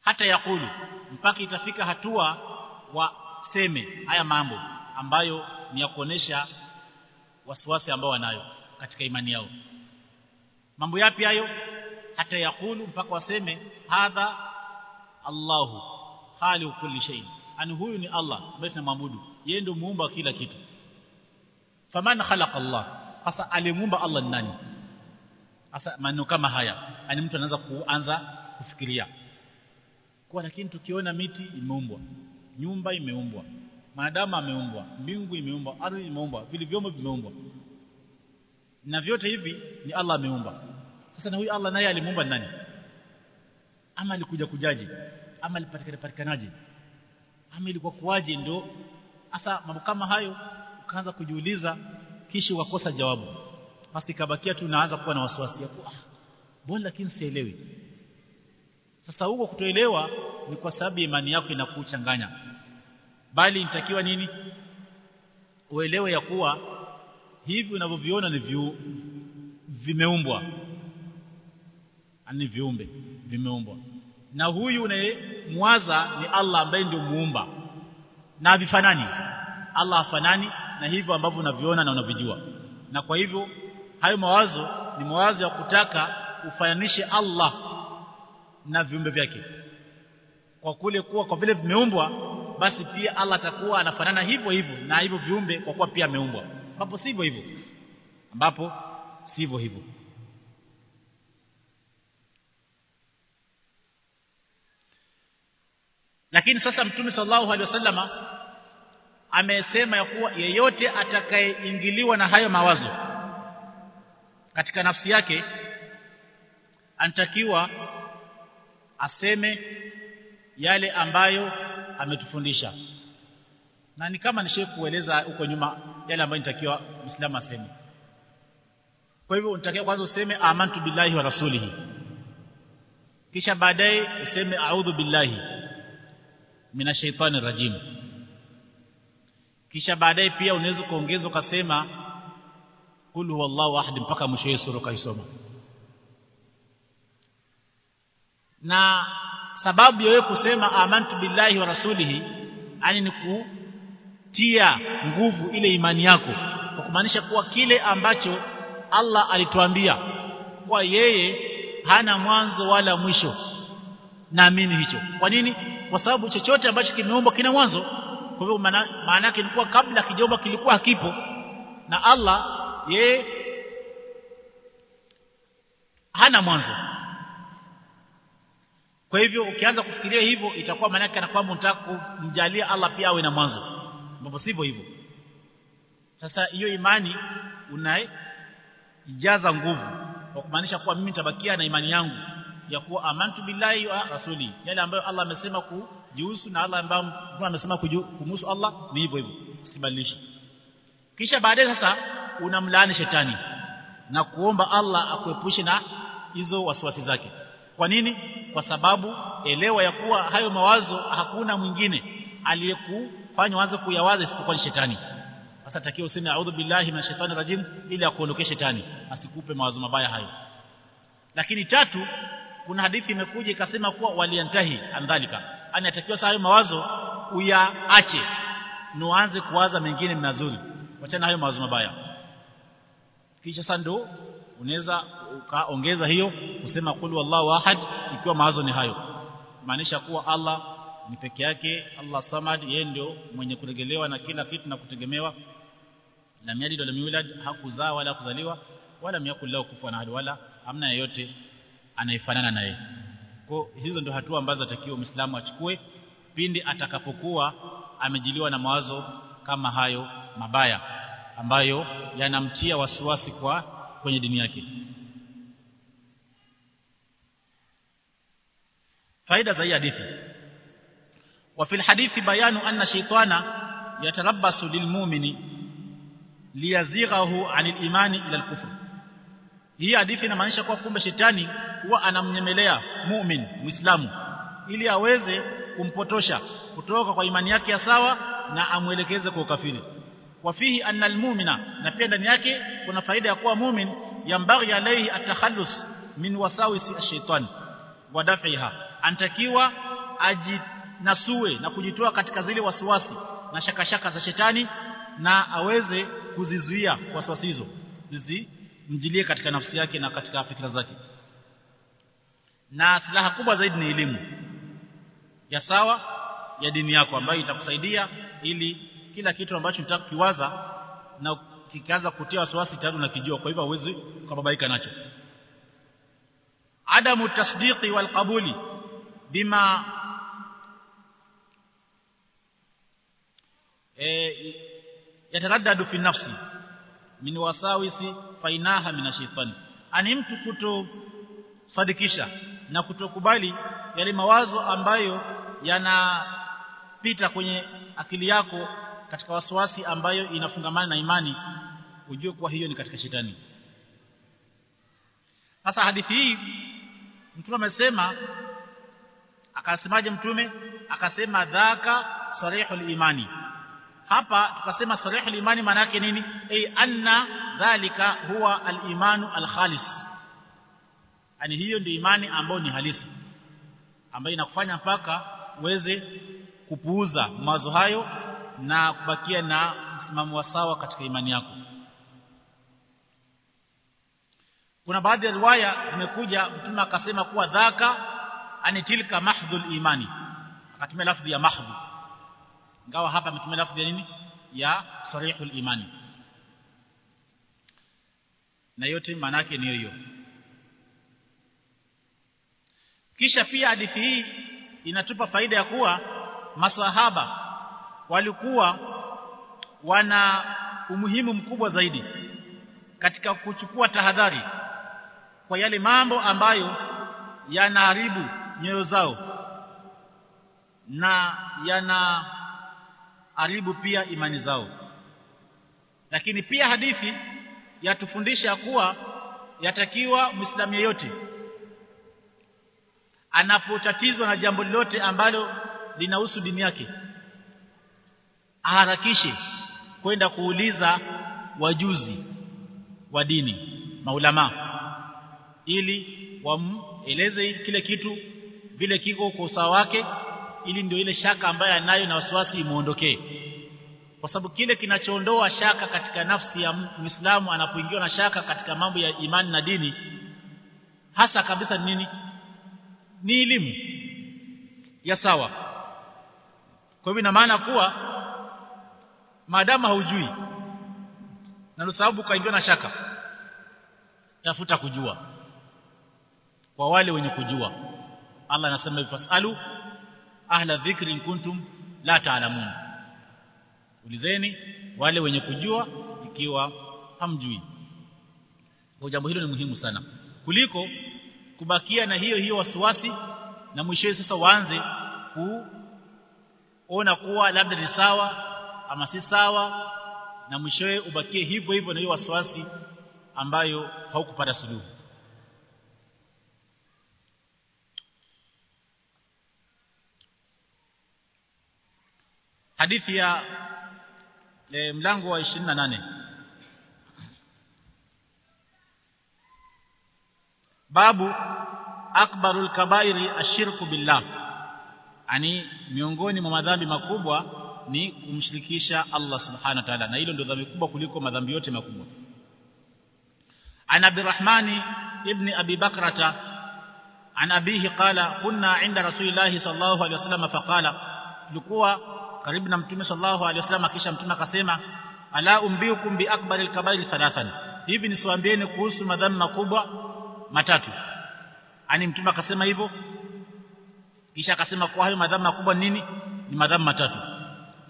Hata yakulu mpaka itafika hatua waseme haya mambo ambayo ni ya kuonesha wasiwasi ambao wanayo katika imani yao. Mambo yapi hayo? Hata yakulu mpaka waseme hadha Allahu. Hali kulli shay ani huyu ni Allah ambaye tunamwabudu. Yeye ndio muumba kila kitu. Faman khalaqa Allah? Hasa alimuumba Allah ni nani? Hasa maneno kama haya ani mtu anaanza kuanza kufikiria. Kwa lakini tukiona miti imeumbwa nyumba imeumbwa maadamu ameumbwa mbingu imeumbwa ardhi imeumbwa vilivyomo vimeumbwa. Na vyote hivi ni Allah ameumba. Sasa na huyu Allah naye alimuumba nani ama alikuja kujaji? Ama alipatikana patikanaje ama ilikuwa kuwaje ndio? Hasa mambo kama hayo ukaanza kujiuliza kisha ukakosa jawabu. Basi kabakia tu unaanza kuwa na wasiwasi ya kuwa mbona lakini sielewi? Sasa huko kutoelewa ni kwa sababu imani yako inakuchanganya. Bali inatakiwa nini? Uelewe ya kuwa hivi unavyoviona ni vimeumbwa ani viumbe vimeumbwa. Na huyu unayemwaza ni Allah ambaye ndio muumba. Na havifanani. Allah hafanani na hivyo ambavyo unaviona na unavijua. Na kwa hivyo hayo mawazo ni mawazo ya kutaka ufananishe Allah na viumbe vyake. Kwa kule kuwa kwa vile vimeumbwa basi pia Allah atakuwa anafanana hivyo hivyo na hivyo viumbe kwa kuwa pia ameumbwa. Ambapo sivyo hivyo ambapo sivyo hivyo lakini sasa mtume sallallahu alaihi wasallama amesema ya kuwa yeyote atakayeingiliwa na hayo mawazo katika nafsi yake anatakiwa aseme yale ambayo ametufundisha. Na ni kama nishe kueleza huko nyuma yale ambayo nitakiwa Muislamu aseme. Kwa hivyo unatakiwa kwanza useme amantu billahi wa rasulihi. Kisha baadaye useme a'udhu billahi minashaitani rajim. Kisha baadaye pia unaweza kuongeza ukasema kul huwallahu ahad mpaka mwisho wa sura kaisoma na sababu ya wewe kusema amantu billahi wa rasulihi ani ni kutia nguvu ile imani yako kwa kumaanisha kuwa kile ambacho Allah alituambia kwa yeye hana mwanzo wala mwisho. Naamini hicho. Kwa nini kwa sababu chochote ambacho kimeumbwa kina mwanzo. Kwa hivyo maana yake ilikuwa kabla kijomba kilikuwa hakipo. Na Allah yeye hana mwanzo. Kwa hivyo ukianza kufikiria hivyo itakuwa maana yake kwamba unataka kumjalia Allah pia awe na mwanzo. Ambapo sivyo hivyo. Sasa hiyo imani unaijaza nguvu. Kwa kumaanisha kuwa mimi nitabakia na imani yangu ya kuwa amantu billahi wa rasuli. Yale ambayo Allah amesema kujihusu na Allah ambayo Mtume amesema kumhusu Allah ni hivyo hivyo. Sibadilishi. Kisha baadaye sasa unamlaani shetani na kuomba Allah akuepushe na hizo wasiwasi zake. Kwa nini? Kwa sababu elewa ya kuwa hayo mawazo hakuna mwingine aliyekufanya uanze kuyawaza isipokuwa ni shetani. Sasa takiwa useme a'udhu billahi minash shaitani rajim ili akuondokee shetani asikupe mawazo mabaya hayo. Lakini tatu kuna hadithi imekuja ikasema kuwa waliantahi andhalika. Anatakiwa hayo mawazo uyaache. Nuanze kuwaza mengine mazuri. Wachana hayo mawazo mabaya. Kisha sando ndo unaweza ukaongeza hiyo kusema qul wallahu ahad ikiwa mawazo ni hayo. Maanisha kuwa Allah ni peke yake Allah samad yeye ndio mwenye kuregelewa na kila kitu na kutegemewa. Lam yalid wala yulad hakuzaa wala kuzaliwa wala yakul lahu kufuwan ahad wala amna yeyote anayefanana naye kwa hizo ndio hatua ambazo atakiwa Muislamu achukue pindi atakapokuwa amejiliwa na mawazo kama hayo mabaya ambayo yanamtia wasiwasi kwa kwenye dini yake faida za hii hadithi وفي الحديث بيان أن شيطانا يتربص للمؤمن ليزيغه عن الإيمان إلى الكفر hii hadithi inamaanisha kuwa kumbe shetani huwa anamnyemelea mu'min muislamu ili aweze kumpotosha kutoka kwa imani yake ya sawa na amwelekeze kwa ukafiri. Wafihi anna almu'mina na pia ndani yake kuna faida ya kuwa mu'min yambaghi alayhi atakhallus min wasawisi ash-shaytan wa daf'iha. Antakiwa ajinasue na kujitoa katika zile wasiwasi na shakashaka za shetani na aweze kuzizuia wasiwasi hizo zisimjilie katika nafsi yake na katika fikra zake na silaha kubwa zaidi ni elimu. Ya sawa ya dini yako ambayo itakusaidia ili kila kitu ambacho unataka kiwaza na kikaanza kutia wasiwasi tayari unakijua. Kwa hivyo huwezi kubabaika nacho. Adamu tasdiqi wal qabuli bima e, yataraddadu fi nafsi min wasawisi fainaha min ashaitani ani mtu kuto sadikisha na kutokubali yale mawazo ambayo yanapita kwenye akili yako katika wasiwasi ambayo inafungamana na imani ujue kuwa hiyo ni katika shetani. Sasa hadithi hii mtume amesema akasemaje mtume? Akasema dhaka sarihul imani. Hapa tukasema sarihul imani maana yake nini? Ay anna dhalika huwa al-imanu al-khalis yani hiyo ndio imani ambayo ni halisi. Ambayo inakufanya mpaka uweze kupuuza mawazo hayo na kubakia na msimamo wa sawa katika imani yako. Kuna baadhi ya riwaya zimekuja mtume akasema kuwa dhaka ani tilka mahdhul imani. Akatumia lafzi ya mahdhu. Ingawa hapa ametumia lafzi ya nini? Ya sarihul imani. Na yote maana yake ni hiyo kisha pia hadithi hii inatupa faida ya kuwa masahaba walikuwa wana umuhimu mkubwa zaidi katika kuchukua tahadhari kwa yale mambo ambayo yanaharibu nyoyo zao na yanaharibu pia imani zao. Lakini pia hadithi yatufundisha kuwa yatakiwa muislamu yeyote anapotatizwa na jambo lolote ambalo linahusu dini yake aharakishe kwenda kuuliza wajuzi wa dini maulama ili wamueleze kile kitu vile kiko kwa usawa wake ili ndio ile shaka ambayo anayo na wasiwasi imuondokee kwa sababu kile kinachoondoa shaka katika nafsi ya Muislamu anapoingiwa na shaka katika mambo ya imani na dini hasa kabisa ni nini ni elimu ya sawa. Kwa hivyo ina maana kuwa maadamu haujui na sababu kaingiwa na shaka tafuta kujua. Kwa wale wenye kujua Allah anasema fasalu ahla dhikri in kuntum la taalamun ulizeni wale wenye kujua ikiwa hamjui. Kwa jambo hilo ni muhimu sana. Kuliko kubakia na hiyo hiyo wasiwasi na mwishowe sasa uanze kuona kuwa labda ni sawa ama si sawa na mwishowe ubakie hivyo hivyo na hiyo wasiwasi ambayo haukupata suluhu. Hadithi ya e, mlango wa 28 babu akbarul kabairi ashirku billah. Ani miongoni mwa madhambi makubwa ni kumshirikisha Allah subhanahu wa ta'ala. Na hilo ndio dhambi kubwa kuliko madhambi yote makubwa. An Abdurrahman ibn Abi Bakrata an abihi qala kunna inda rasulillahi sallallahu alaihi wasallam faqala tulikuwa karibu na mtume sallallahu alaihi wasallam kisha mtume akasema ala umbiukum bi akbaril kabair thalathan. Hivi nisiwaambieni kuhusu madhambi makubwa matatu. Ani mtume akasema hivyo kisha akasema kwa hayo madhambi makubwa nini? Ni madhambi matatu.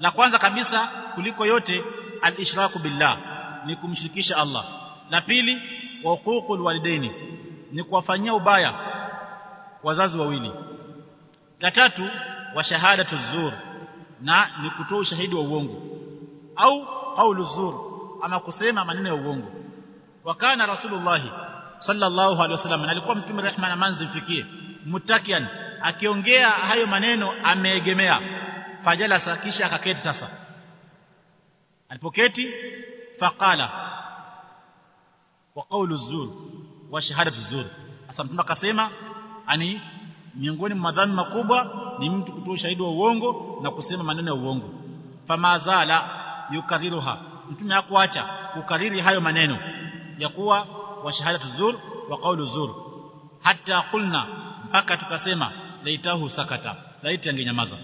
La kwanza kabisa kuliko yote al-ishraku billah ni kumshirikisha Allah. La pili huququl walidaini ni kuwafanyia ubaya wazazi wawili. La tatu wa shahadatu zur na ni kutoa ushahidi wa uongo. Au qaulu zur ama kusema maneno ya uongo. Wakana rasulullah sallallahu alaihi wasallam. Alikuwa mtume rehma na manzi mfikie mutakian akiongea hayo maneno ameegemea. Fajalasa kisha akaketi sasa. Alipoketi faqala wa qawlu zur wa shahadatu zur sasa mtume akasema ani miongoni mwa madhambi makubwa ni mtu kutoa ushahidi wa uongo na kusema maneno ya uongo. Famazala yukariruha mtume hakuacha kukariri hayo maneno. Ya kuwa wa shahadatu zur wa qawlu zur. Hatta qulna mpaka tukasema laitahu sakata laiti angenyamaza.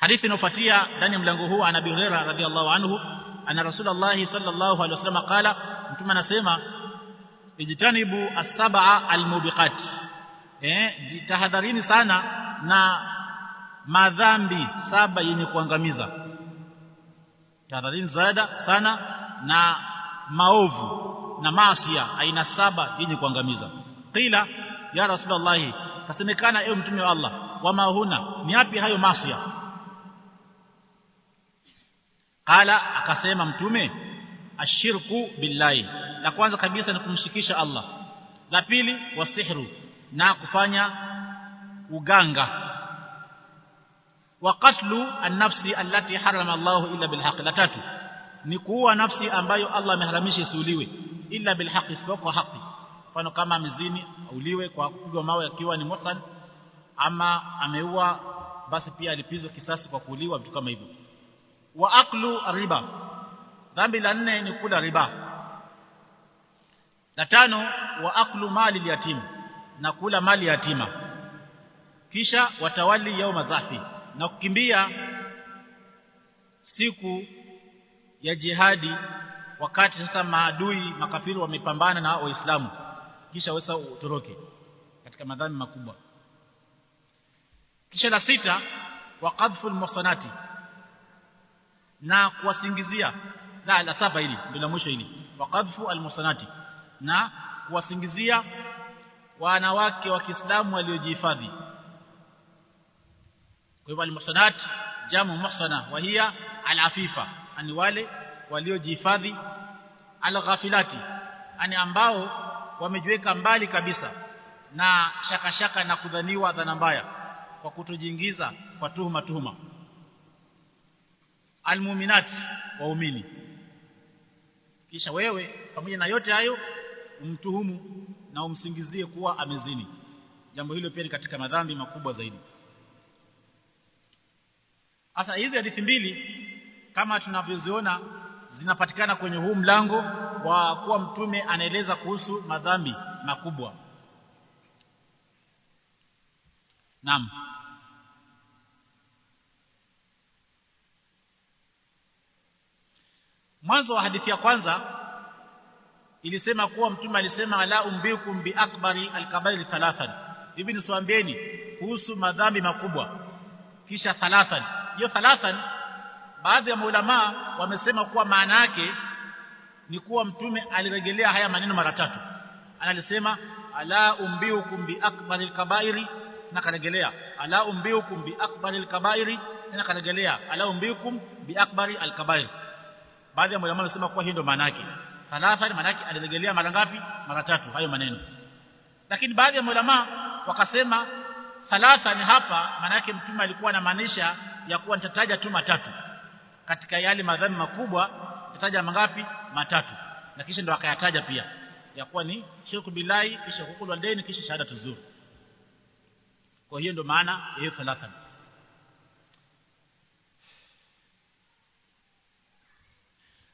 Hadithi inofuatia ndani ya mlango huu ana Hurairah radhiallahu anhu ana Rasulullah sallallahu alaihi wasallam qala mtume anasema ijtanibu as-sab'a al-mubiqat. Eh jitahadharini sana na madhambi saba yenye kuangamiza. Tahadharini zaida sana na maovu na maasia aina saba yenye kuangamiza. Qila ya rasulullah kasemekana ewe mtume wa Allah wama huna ni yapi hayo maasia qala akasema mtume ashirku billahi. La kwanza kabisa ni kumshikisha Allah. La pili wasihru na kufanya uganga. Wa qatlu an-nafsi allati harama Allah illa bilhaq la tatu ni kuua nafsi ambayo Allah ameharamisha isiuliwe illa bilhaq isipokuwa haki. Mfano kama mzini auliwe kwa kupigwa mawe akiwa ni muhsan ama ameua basi pia alipizwa kisasi kwa kuuliwa vitu kama hivyo. Wa aklu riba. Dhambi la nne ni kula riba. La tano wa aklu mali yatim na kula mali yatima. Kisha watawali yao mazafi na kukimbia siku ya jihadi wakati sasa maadui makafiri wamepambana na waislamu. Kisha wesa utoroke katika madhambi makubwa. Kisha la sita wa qadhful muhsanati na kuwasingizia. La la saba hili ndio la mwisho hili. Wa qadhfu almuhsanati na kuwasingizia wanawake wa Kiislamu waliojihifadhi. Kwa hivyo almuhsanat jamu muhsana wa hiya alafifa ani wale waliojihifadhi alghafilati ani ambao wamejiweka mbali kabisa na shaka shaka na kudhaniwa dhana mbaya kwa kutojiingiza kwa tuhuma tuhuma. Almuminat waumini. Kisha wewe pamoja na yote hayo umtuhumu na umsingizie kuwa amezini. Jambo hilo pia ni katika madhambi makubwa zaidi. Hasa hizi hadithi mbili kama tunavyoziona zinapatikana kwenye huu mlango wa kuwa mtume anaeleza kuhusu madhambi makubwa. Naam. Mwanzo wa hadithi ya kwanza ilisema kuwa mtume alisema ala umbikum bi akbari alkabair thalathan. Hivi nisiwambieni kuhusu madhambi makubwa. Kisha thalathan. Hiyo thalathan baadhi ya maulamaa wamesema kuwa maana yake ni kuwa mtume alirejelea haya maneno mara tatu. Analisema ala umbiukum bi akbaril kabairi na karejelea ala umbiukum bi akbaril kabairi na karejelea ala umbiukum bi akbari alkabairi baadhi ya maulama wamesema kuwa hii ndio maana yake. Thalatha maana yake alirejelea mara ngapi? Mara tatu hayo maneno. Lakini baadhi ya maulamaa wakasema thalatha ni hapa maana yake mtume alikuwa anamaanisha ya kuwa nitataja tu matatu katika yale madhambi makubwa kitaja mangapi? Matatu. Na kisha ndo akayataja pia. Ya kuwa ni shirku billahi kisha hukul walidaini kisha shahada tuzuri kwa hiyo ndo maana hiyo thalatha.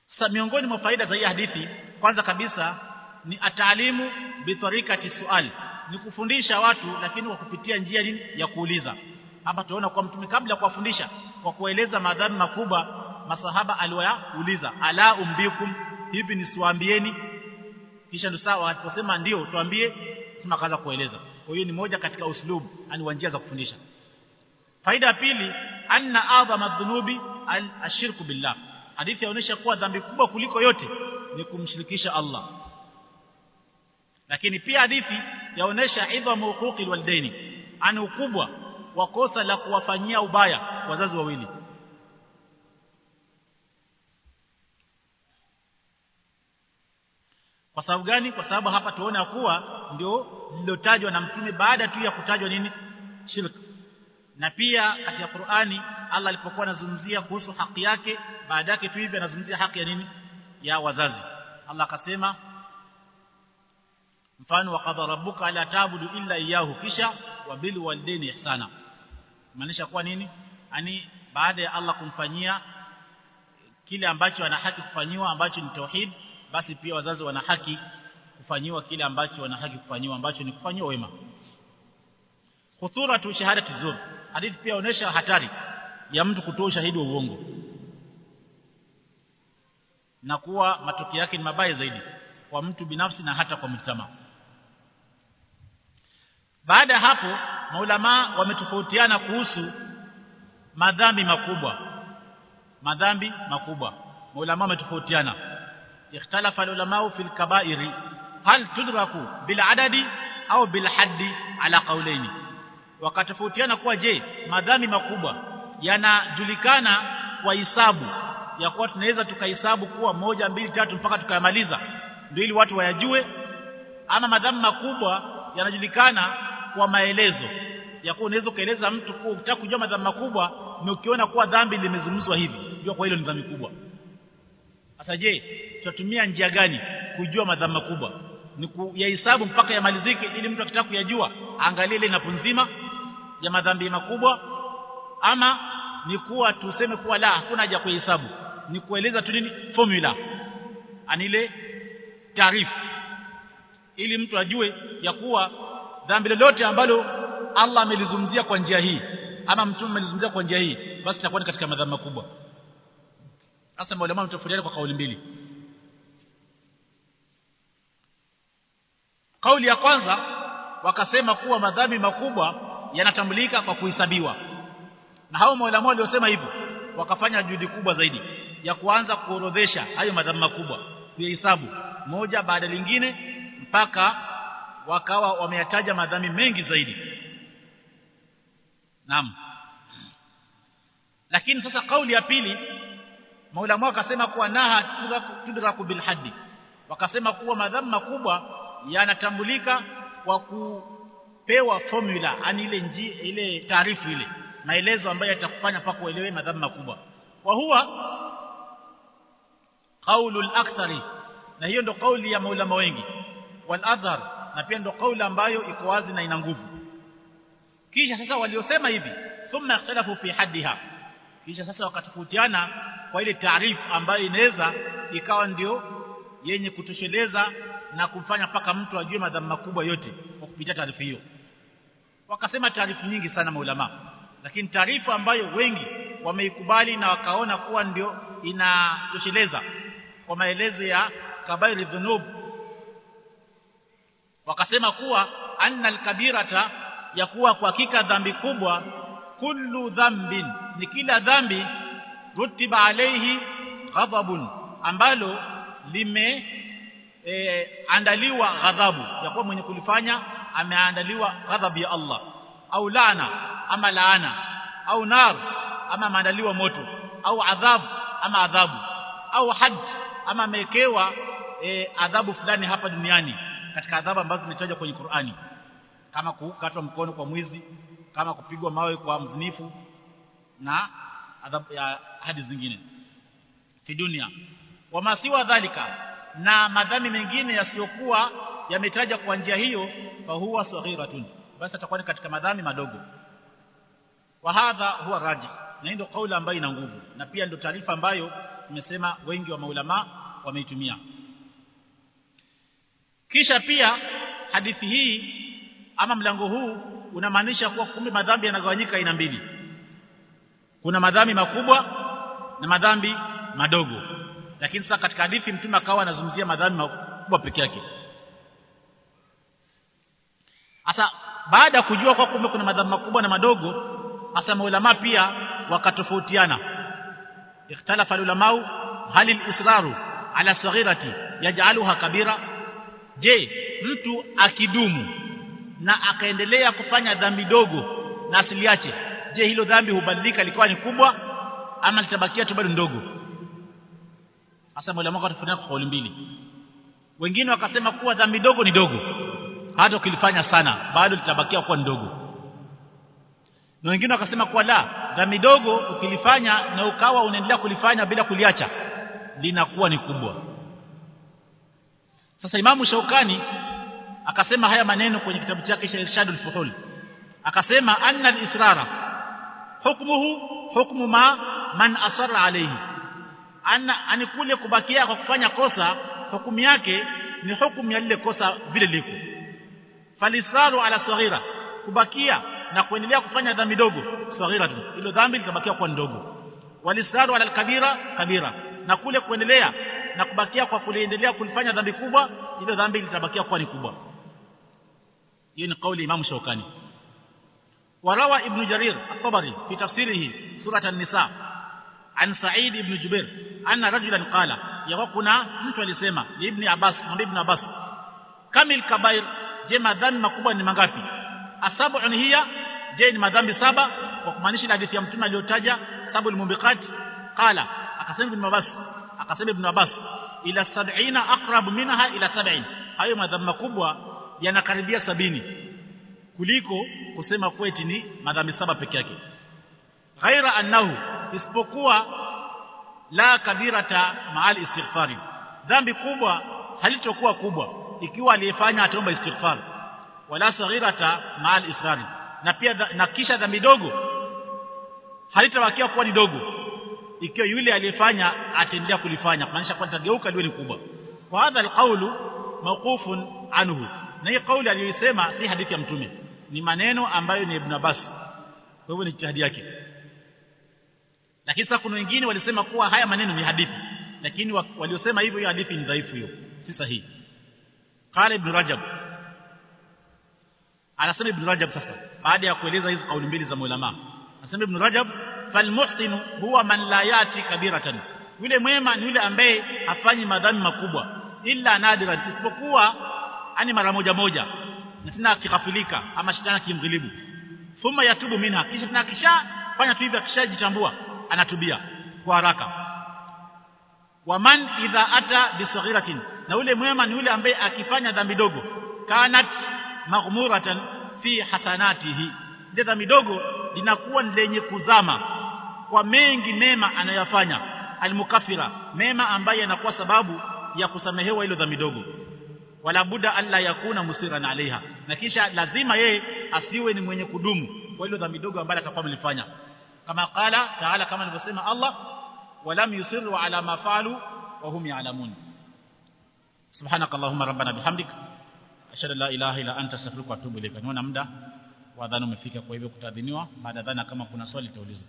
Sasa miongoni mwa faida za hii hadithi kwanza kabisa ni ataalimu bitarikati suali ni kufundisha watu lakini kwa kupitia njia nini ya kuuliza hapa tunaona kwa mtume kabla kuwafundisha kwa kueleza madhambi makubwa masahaba aliwauliza ala umbikum? Hivi nisiwaambieni? Kisha ndio sawa aliposema ndio tuambie tunakaanza kueleza kwa hiyo ni moja katika uslubu ani njia za kufundisha. Faida ya pili anna adhama dhunubi ashirku billah. Hadithi inaonyesha kuwa dhambi kubwa kuliko yote ni kumshirikisha Allah. Lakini pia hadithi yaonesha idhamu huquqi walidaini ani ukubwa wa kosa la kuwafanyia ubaya wazazi wawili. Kwa sababu gani? Kwa sababu hapa tuona kuwa ndio lilotajwa na mtume baada tu ya kutajwa nini? Shirk. Na pia katika Qur'ani Allah alipokuwa anazungumzia kuhusu haki yake baada yake tu hivi anazungumzia haki ya nini? Ya wazazi. Allah akasema mfano wa qadha rabbuka la ta'budu illa iyyahu kisha wa bil walidaini ihsana maanisha kuwa nini? Ani baada ya Allah kumfanyia kile ambacho ana haki kufanyiwa ambacho ni tauhid basi pia wazazi wana haki kufanyiwa kile ambacho wana haki kufanyiwa ambacho ni kufanyiwa wema. Khuturatu shahadati zur. Hadithi pia inaonyesha hatari ya mtu kutoa ushahidi wa uongo. Na kuwa matokeo yake ni mabaya zaidi kwa mtu binafsi na hata kwa mtama baada hapo maulama wametofautiana kuhusu madhambi makubwa. Madhambi makubwa. Maulama wametofautiana. Ikhtalafa ulama fi al-kaba'ir hal tudraku bil adadi au bil haddi ala qawlaini? Wakatofautiana kuwa je madhambi makubwa yanajulikana kwa hisabu ya kuwa tunaweza tukahesabu kuwa moja mbili tatu mpaka tukayamaliza? Ndio ili watu wayajue. Ama madhambi makubwa yanajulikana kwa maelezo. Ya kuwa unaweza kueleza mtu kuwa ukitaka kujua madhambi makubwa ni ukiona kuwa dhambi limezungumzwa hivi jua kwa hilo ni dhambi kubwa. Sasa je tutatumia njia gani kujua madhambi makubwa? Ni kuyahesabu mpaka yamalizike ili mtu akitaka kuyajua angalie ile napo nzima ya madhambi makubwa ama ni kuwa tuseme kuwa la hakuna haja kuhesabu. Ni kueleza tu nini? Formula. Anile taarifu. Ili mtu ajue ya kuwa dhambi lolote ambalo Allah amelizungumzia kwa njia hii ama mtume amelizungumzia kwa njia hii basi itakuwa ni katika madhambi makubwa. Hasa maulama mtofautiana kwa kauli mbili. Kauli ya kwanza wakasema kuwa madhambi makubwa yanatambulika kwa kuhesabiwa. Na hao maulama waliosema hivyo wakafanya juhudi kubwa zaidi ya kuanza kuorodhesha hayo madhambi makubwa kuhesabu moja baada lingine mpaka wakawa wameyataja madhambi mengi zaidi. Naam. Lakini sasa kauli ya pili Maula mwaka akasema kuwa naha tudraku bil haddi wakasema kuwa madhambi makubwa yanatambulika kwa kupewa formula ani ile ile taarifu ile maelezo ambayo yatakufanya pako uelewe madhambi makubwa. Wa huwa qaulul akthari na hiyo ndo kauli ya maulama wengi wal adhar na pia ndo kauli ambayo iko wazi na ina nguvu. Kisha sasa waliosema hivi thumma ikhtalafu fi haddiha. Kisha sasa wakatofautiana kwa ile taarifu ambayo inaweza ikawa ndio yenye kutosheleza na kumfanya paka mtu ajue madhambi makubwa yote kwa kupitia taarifu hiyo. Wakasema taarifu nyingi sana maulama lakini taarifu ambayo wengi wameikubali na wakaona kuwa ndio inatosheleza kwa maelezo ya kabairi dhunub wakasema kuwa anna alkabirata ya kuwa kwa hakika dhambi kubwa kullu dhambin ni kila dhambi rutiba alayhi ghadabun ambalo lime e, andaliwa ghadhabu ya kuwa mwenye kulifanya ameandaliwa ghadhabu ya Allah. Au laana ama laana. Au nar ama maandaliwa moto. Au adhabu ama adhabu. Au hadd ama amewekewa e, adhabu fulani hapa duniani katika adhabu ambazo zimetajwa kwenye Qur'ani. Kama kukatwa mkono kwa mwizi kama kupigwa mawe kwa mzinifu na adhabu ya hadi zingine. Fi dunia. Wa masiwa dhalika na madhambi mengine yasiyokuwa yametajwa kwa njia hiyo fa huwa saghiratun. Basi atakuwa ni katika madhambi madogo. Wa hadha huwa raji. Na ndio kauli ambayo ina nguvu. Na pia ndio taarifa ambayo nimesema wengi wa maulama wameitumia kisha pia hadithi hii ama mlango huu unamaanisha kuwa kumbe madhambi yanagawanyika aina mbili. Kuna madhambi makubwa na madhambi madogo. Lakini sasa katika hadithi mtume akawa anazungumzia madhambi makubwa peke yake. Sasa baada ya kujua kwa kumbe kuna madhambi makubwa na madogo hasa maulama pia wakatofautiana. Ikhtalafa ulamau hal al-israru ala saghirati yaj'aluha kabira je mtu akidumu na akaendelea kufanya dhambi dogo na asiliache je hilo dhambi hubadilika likawa ni kubwa ama litabakia tu bado ndogo? Hasa mwalimu wako atafanya kwa kauli mbili. Wengine wakasema kuwa dhambi dogo ni dogo. Hata ukilifanya sana bado litabakia kuwa ndogo. Na wengine wakasema kuwa la dhambi dogo ukilifanya na ukawa unaendelea kulifanya bila kuliacha linakuwa ni kubwa sasa imamu Shaukani akasema haya maneno kwenye kitabu chake cha Irshadul Fuhul. Akasema anna al-israra hukmuhu hukmu ma man asarra alayhi. Anna ani kule kubakia kwa kufanya kosa hukumu yake ni hukumu ya lile kosa vile liko. Falisaru ala saghira kubakia na kuendelea kufanya dhambi dogo saghira tu. Dhambi litabakia kuwa ndogo. Walisaru ala kabira kabira na kule kuendelea na kubakia kwa kuliendelea kulifanya dhambi kubwa ile dhambi litabakia kuwa ni kubwa. Hiyo ni kauli imamu shaukani. Warawa ibn Jarir at-Tabari fi tafsirihi surat an-nisa an Sa'id ibn Jubair anna rajulan qala yawa kuna mtu alisema ibn Abbas mwambie ibn Abbas kamil kabair je madhambi makubwa ni mangapi? Asab'un hiya je ni madhambi saba? Kwa kumaanisha hadithi ya mtume aliyotaja sabul mumbiqat qala akasema ibn Abbas akasema ibn Abbas ila 70 aqrab minha ila 70 hayo madhambi makubwa yanakaribia sabini kuliko kusema kweti ni madhambi saba peke yake. Ghaira annahu isipokuwa la kabirata maal istighfari. Dhambi kubwa halitokuwa kubwa ikiwa aliyefanya ataomba istighfar. Wala saghirata maal israri na pia na kisha dhambi dogo halitabakia kuwa ni dogo ikiwa yule aliyefanya ataendelea kulifanya kumaanisha kwamba tageuka liwe ni kubwa. Wa hadha alqaulu mawqufun anhu na hii kauli aliyosema si hadithi ya mtume ni maneno ambayo ni Ibn Abbas. Kwa hivyo ni jihadi yake. Lakini sasa kuna wengine walisema kuwa haya maneno ni hadithi lakini waliosema hivyo hiyo hadithi ni dhaifu hiyo si sahihi. Qala ibn rajab. Anasema ibn rajab sasa baada ya kueleza hizo kauli mbili za ulama anasema ibn rajab falmuhsinu huwa man la yati kabiratan yule mwema ni yule ambaye hafanyi madhambi makubwa illa nadiran isipokuwa ani mara moja moja na tena akikafilika ama shetani kimghilibu thumma yatubu minha kisha tena kisha fanya tu hivyo akishajitambua anatubia kwa haraka waman idha ata bisaghiratin na yule mwema ni yule ambaye akifanya dhambi dogo kanat maghmuratan fi hasanatihi ndio dhambi dogo linakuwa lenye kuzama kwa mengi mema anayofanya almukafira mema ambaye yanakuwa sababu ya kusamehewa ile dhambi dogo. Wala buda alla yakuna musiran alaiha. Na kisha lazima yeye asiwe ni mwenye kudumu kwa ile dhambi dogo ambayo atakuwa amelifanya. Kama qala taala kama alivyosema Allah walam yusiru ala ma faalu wa hum ya'lamun. Subhanak allahumma rabbana bihamdik. Ashhadu la ilaha illa anta astaghfiruka wa atubu ilaik niona muda wa dhana umefika kwa hivyo kutadhiniwa baada dhana kama kuna swali taulizwa